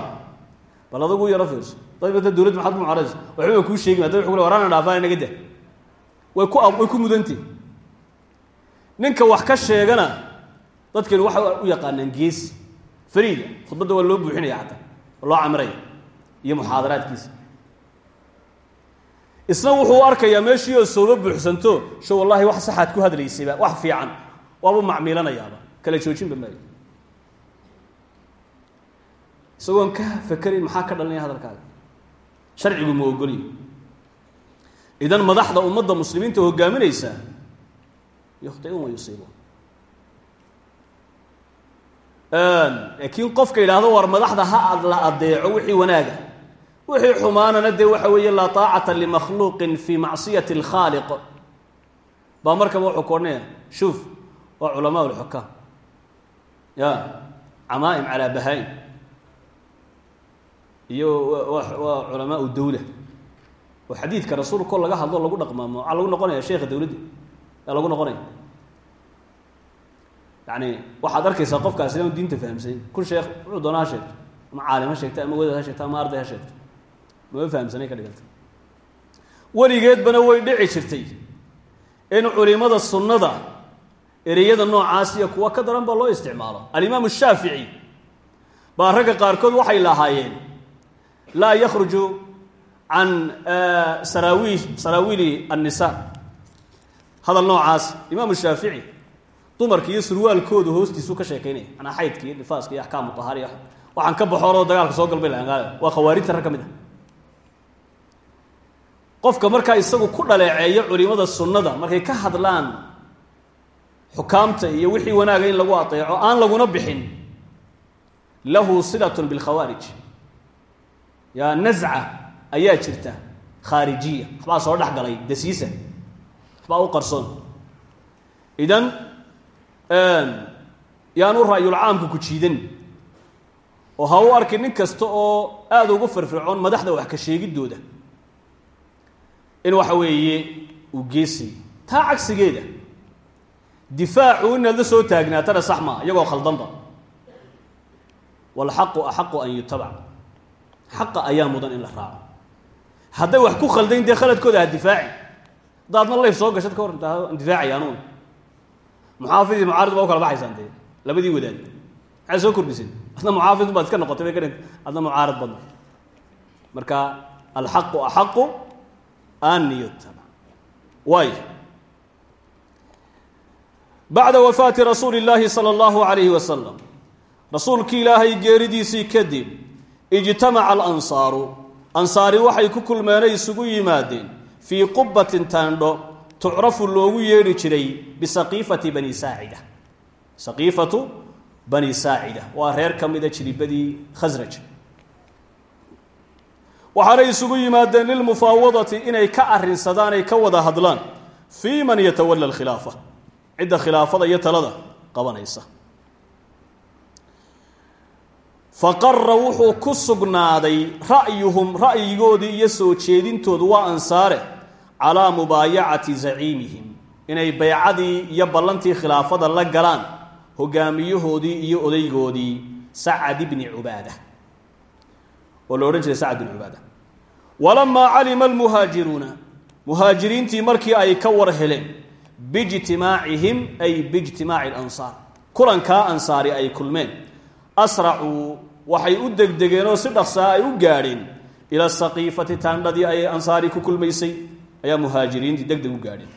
Bal adagu yaro fiirso. Dad dowladda maxaad ku mucaaradaysa waxba kuu sheegi hadda wuxu ku le warana dhaafaa naga da way ku way ku mudantay ninka wax ka sheegana dadkani waxay u yaqaanaan geesi fariida khudbadda waa loo buuxinaya xataa waa loo camiraya iyo muxaadaraadkiisa. Isna wuxuu arkayaa meeshii oo sooba buuxsanto sho wallahi wax saxaad ku hadlaysayba wax fiican waaba macmiilanayaaba kala joojinba maayo. Isagoon ka fekerin maxaa ka dhalanaya hadalkaaga? Sharcigu ma ogoliy idan madaxda ummadda muslimiinta hogaaminaysa yukhtiuun wa yusiibuun laakiin qofka yidhaahdo war madaxda ha ad la adeeco wixii wanaaga. Wixii xumaanana dee waxa weeye laa taacata limakhluuqin fi macsiyati اlkhaaliq baa markaba wuxuu ku odhanaya shuuf waa culamaa lxukaam ya camaa'im calaa bahaa-im. Iyo waa culamaau dawla oo xadiidka rasuulkao laga hadlo lagu dhaqmaamo waxaa lagu noqonaya sheekha dawladda yaa lagu noqonaya yani waxaad arkaysaa qofkaasi inaan diinta fahamsanin kun sheekh wuxuu doona ha sheegto ama caalim ha sheegto ama wadaad ha sheegto ama arday ha sheegto. Mama fahamsanay ka dhiganta weligeedbana way dhici jirtay in culimada sunnada ereyada noocaas iyo kuwa ka daran baa loo isticmaalo. Alimaamu shaafici baa ragga qaarkood waxay lahaayeen laa yakhruju can saraawi saraawiili annisa. Hadal noocaas imaamu shaafici dumarka iyo surwaalkooda hoostiisuu ka sheekaynaya manaa xaydka iyo nifaaska iyo axkaamu tahaariya waxaan ka baxooroo dagaalka soo galbay lahangaale waa khawaarijta rag ka ah. Qofka markaa isagu ku dhaleeceeyo culimada sunnada markay ka hadlaan xukaamta iyo wixii wanaaga in lagu ateeco aan laguna bixin lahu silatun bilkhawaarij yaa nasca ayaa jirta khaarijiya. Waxbaa soo dhex galay dasiisa. Waxbaa u qarsoon. Idan yaanu ra'yulcaamka ku jiidan. Oo ha u arkin nin kasta oo aada ugu firfircoon madaxda wax ka sheegidooda. In waxa weeye uu geesay. Taa cagsigeeda. Difaacu inaad la soo taagnaatana sax maa iyagoo khaldanba waalxaqu axaqu an yutabac. Xaqa ayaa mudan in la raaco hadday wax ku khaldayn dee khaladkooda ha difaaci. Hadaadna layf soo gashad ka hor inta difaacay anuun muxaafid iyo mucaarad baa u kala baxaysaan dee labadii wadaad. Maxaad soo kordhiseen adna muxaafid baad iska noqotay bay ka adna mucaarad badna marka alxaqu axaqu an yutaba bacda wafaati rasuuli illaahi sala allahu alayhi wasalam rasuulkii ilaahay geeridiisii kadib ijtamaca alansaaru ansaari waxay ku kulmeenay isugu yimaadeen fii qubatin taandho tucrafu loogu yeedhi jiray bisaqiifati bani saacida. Saqiifatu bani saacida. Waa reer ka mida jilibadii khasraj waxaanay isugu yimaadeen lilmufaawadati inay ka arinsadaan ay ka wada hadlaan fii man yatawala alkhilaafa cidda khilaafada iyo talada qabanaysa faqara wuxuu ku sugnaaday ra'yuhum ra'yigoodii iyo soo jeedintoodu waa ansaare calaa mubaayacati zaciimihim inay baycadii iyo ballantii khilaafada la galaan hogaamiyahoodii iyo odaygoodii sacad ibni cubaada. Oo la odhan jiray sacad bin cubaada. Walamaa calima almuhaajiruuna muhaajiriintii markii ay ka war heleen biijtimaacihim ay biijtimaaci alansaar kulankaa ansaari ay kulmeen asracuu waxay u degdegeen oo si dhaqsaa ay u gaadheen ila saqiifati taandhadii ay ansaari ku kulmaysay ayaa muhaajiriintii deg deg u gaadheen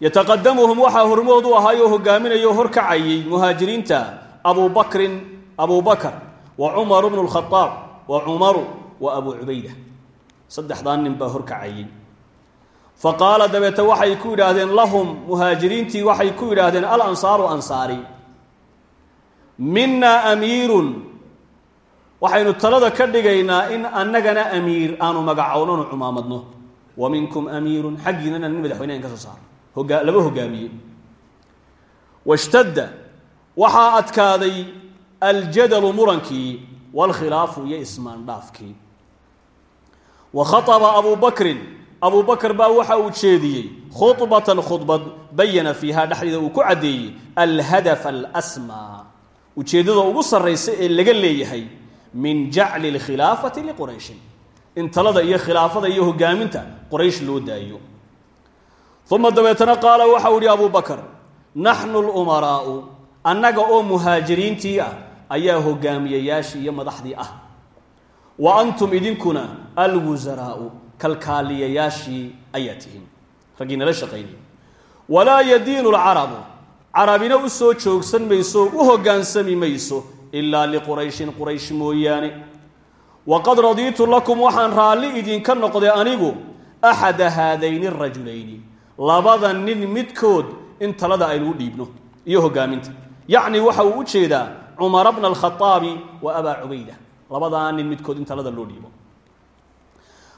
yataqadamuhum waxaa hormood u ahaayoo hogaaminaya oo horkacayay muhaajiriinta abu bakrin abu bakr wa cumaru bnu lkhaaab wa cumaru wa abu cubayda. Saddexdaa nin baa horkacayay fa qaala dabeete waxay ku yidhaahdeen lahum muhaajiriintii waxay ku yidhaahdeen alansaaru ansaari minaa amiirun waxaynu talada ka dhigaynaa in annagana amiir aanu magacownonu cumaamadno wa minkum amiirun xaggiinana nin madaxweynehan ka soo saaro. Hogaa laba hogaamiye. Washtadda waxaa adkaaday aljadalu murankii waalkhilaafu iyo ismaandhaafkii wa khaطba abu bakrin. Abu bakr baa waxa uu jeediyey khubatan khudbad bayana fiiha dhexdeeda uu ku caddeeyey alhadaf alsmaa ujeeddada ugu sarraysa ee laga leeyahay min jacli اlkhilaafati liqurayshin. In talada iyo khilaafada iyo hogaaminta qoraysh loo daayo. Uma dabeetana qaala waxa u ihi abu bakr naxnu lumaraau annaga oo muhaajiriintii ah ayaa hogaamiyayaashii iyo madaxdii ah. Wa antum idinkuna alwusaraau kalkaaliyayaashii ayaa tihiin. Raggii nala shaqaynaya walaa yadiinu lcarabu carabina u soo joogsan mayso u hoggaansami mayso ilaa liqurayshin quraysh mooyaane. Waqad radiitu lakum waxaan raalli idinka noqday anigu axada haadayni arajulayni labada nin midkood in talada aynu dhiibno iyo hogaaminta yacni waxa uu u jeedaa cumara bna alkhaaabi wa abaa cubayda. Labadaa nin midkood in talada loo dhiibo.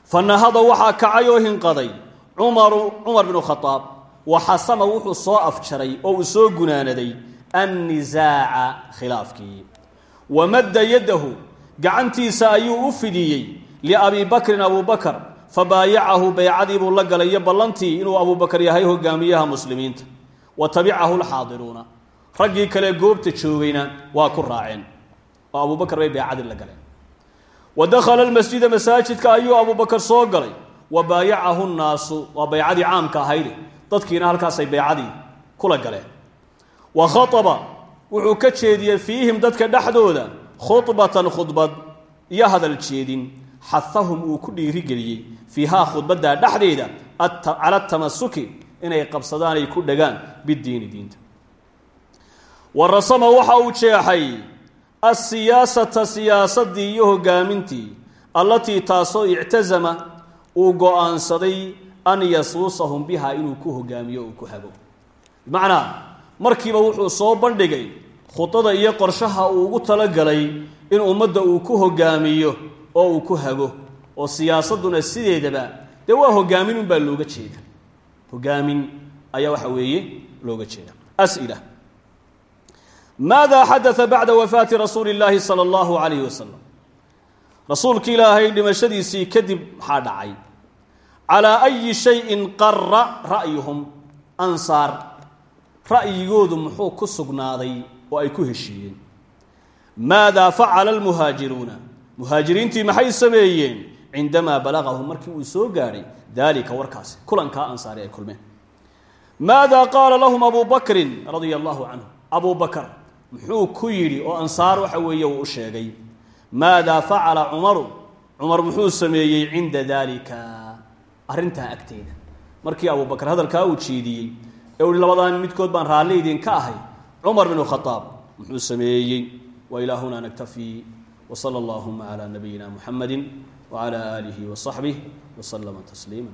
Fa nahada waxaa kacay oo hinqaday cumaru cumar bnu khaaab wa xasama wuxuu soo afjaray oo uu soo gunaanaday annisaaca khilaafkii. Wa madda yaddahu gacantiisa ayuu u fidiyey liabii bakrin abuu bakr fabaayacahu baycadii buu la galay iyo ballantii inuu abuu bakar yahay hogaamiyaha muslimiinta. Wa tabicahu lxaadiruuna raggii kale goobta joogayna waa ku raaceen. Oo abuu bakar bay baycadii la wa dakhala almasjida masaajidka ayuu abuu bakar soo galay. Wa baayacahu nnaasu waa baycadii caamka ahayde dadkiina halkaasay baycadii kula galeen. Wa khaaba wuxuu ka jeediyey fiihim dadka dhexdooda khudbatan khudbad iyo hadal jeedin. Xahahum uu ku dhiirigeliyey fiihaa khudbaddaa dhexdeeda cala tamasuki inay qabsadaan ay ku dhagaan bidiini diinta. Wa rasama waxa uu jeexay asiyaasata siyaasadii iyo hogaamintii allatii taasoo ictasama uu go'aansaday an yasuusahum biha inuu ku hogaamiyo uu ku hago. Bimacnaa markiiba wuxuu soo bandhigay khudada iyo qorshaha uu ugu talagalay in ummadda uu ku hogaamiyo oo uu ku hago oo siyaasaduna sideedaba dee waa hoggaamin unbaa looga jeeda hogaamin ayaa waxa weeye looga jeeda as'ila maada xadaa bacda wafaati rasuuli illaahi sala allahu calayhi wasalam rasuulki ilaahay dhimashadiisii kadib maxaa dhacay? Calaa ayi shayin qara ra'yuhum ansaar ra'yigoodu muxuu ku sugnaaday oo ay ku heshiiyeen. Maada facala almuhaajiruuna? Muhaajiriintii maxay sameeyeen? Cindamaa balagahum markii uu soo gaadhay daalika warkaasi kulankaa ansaari ay kulmeen. Maada qaala lahum abu bakrin radia allahu canhu abu bakr muxuu ku yidhi oo ansaar waxa weeye uu u sheegay maada facala cumaru? Cumar muxuu sameeyey cinda dalika arrintaa agteeda. Markii abu bakr hadalkaa uu jeediyey ee uhi labadan midkood baan raalli idinka ahay. Cumar bn khaaab muxuu sameeyey wailahuna naktafii wsala allahuma cla nabiyina muxamadi wcla aalihi wasaxbih wslama tasliima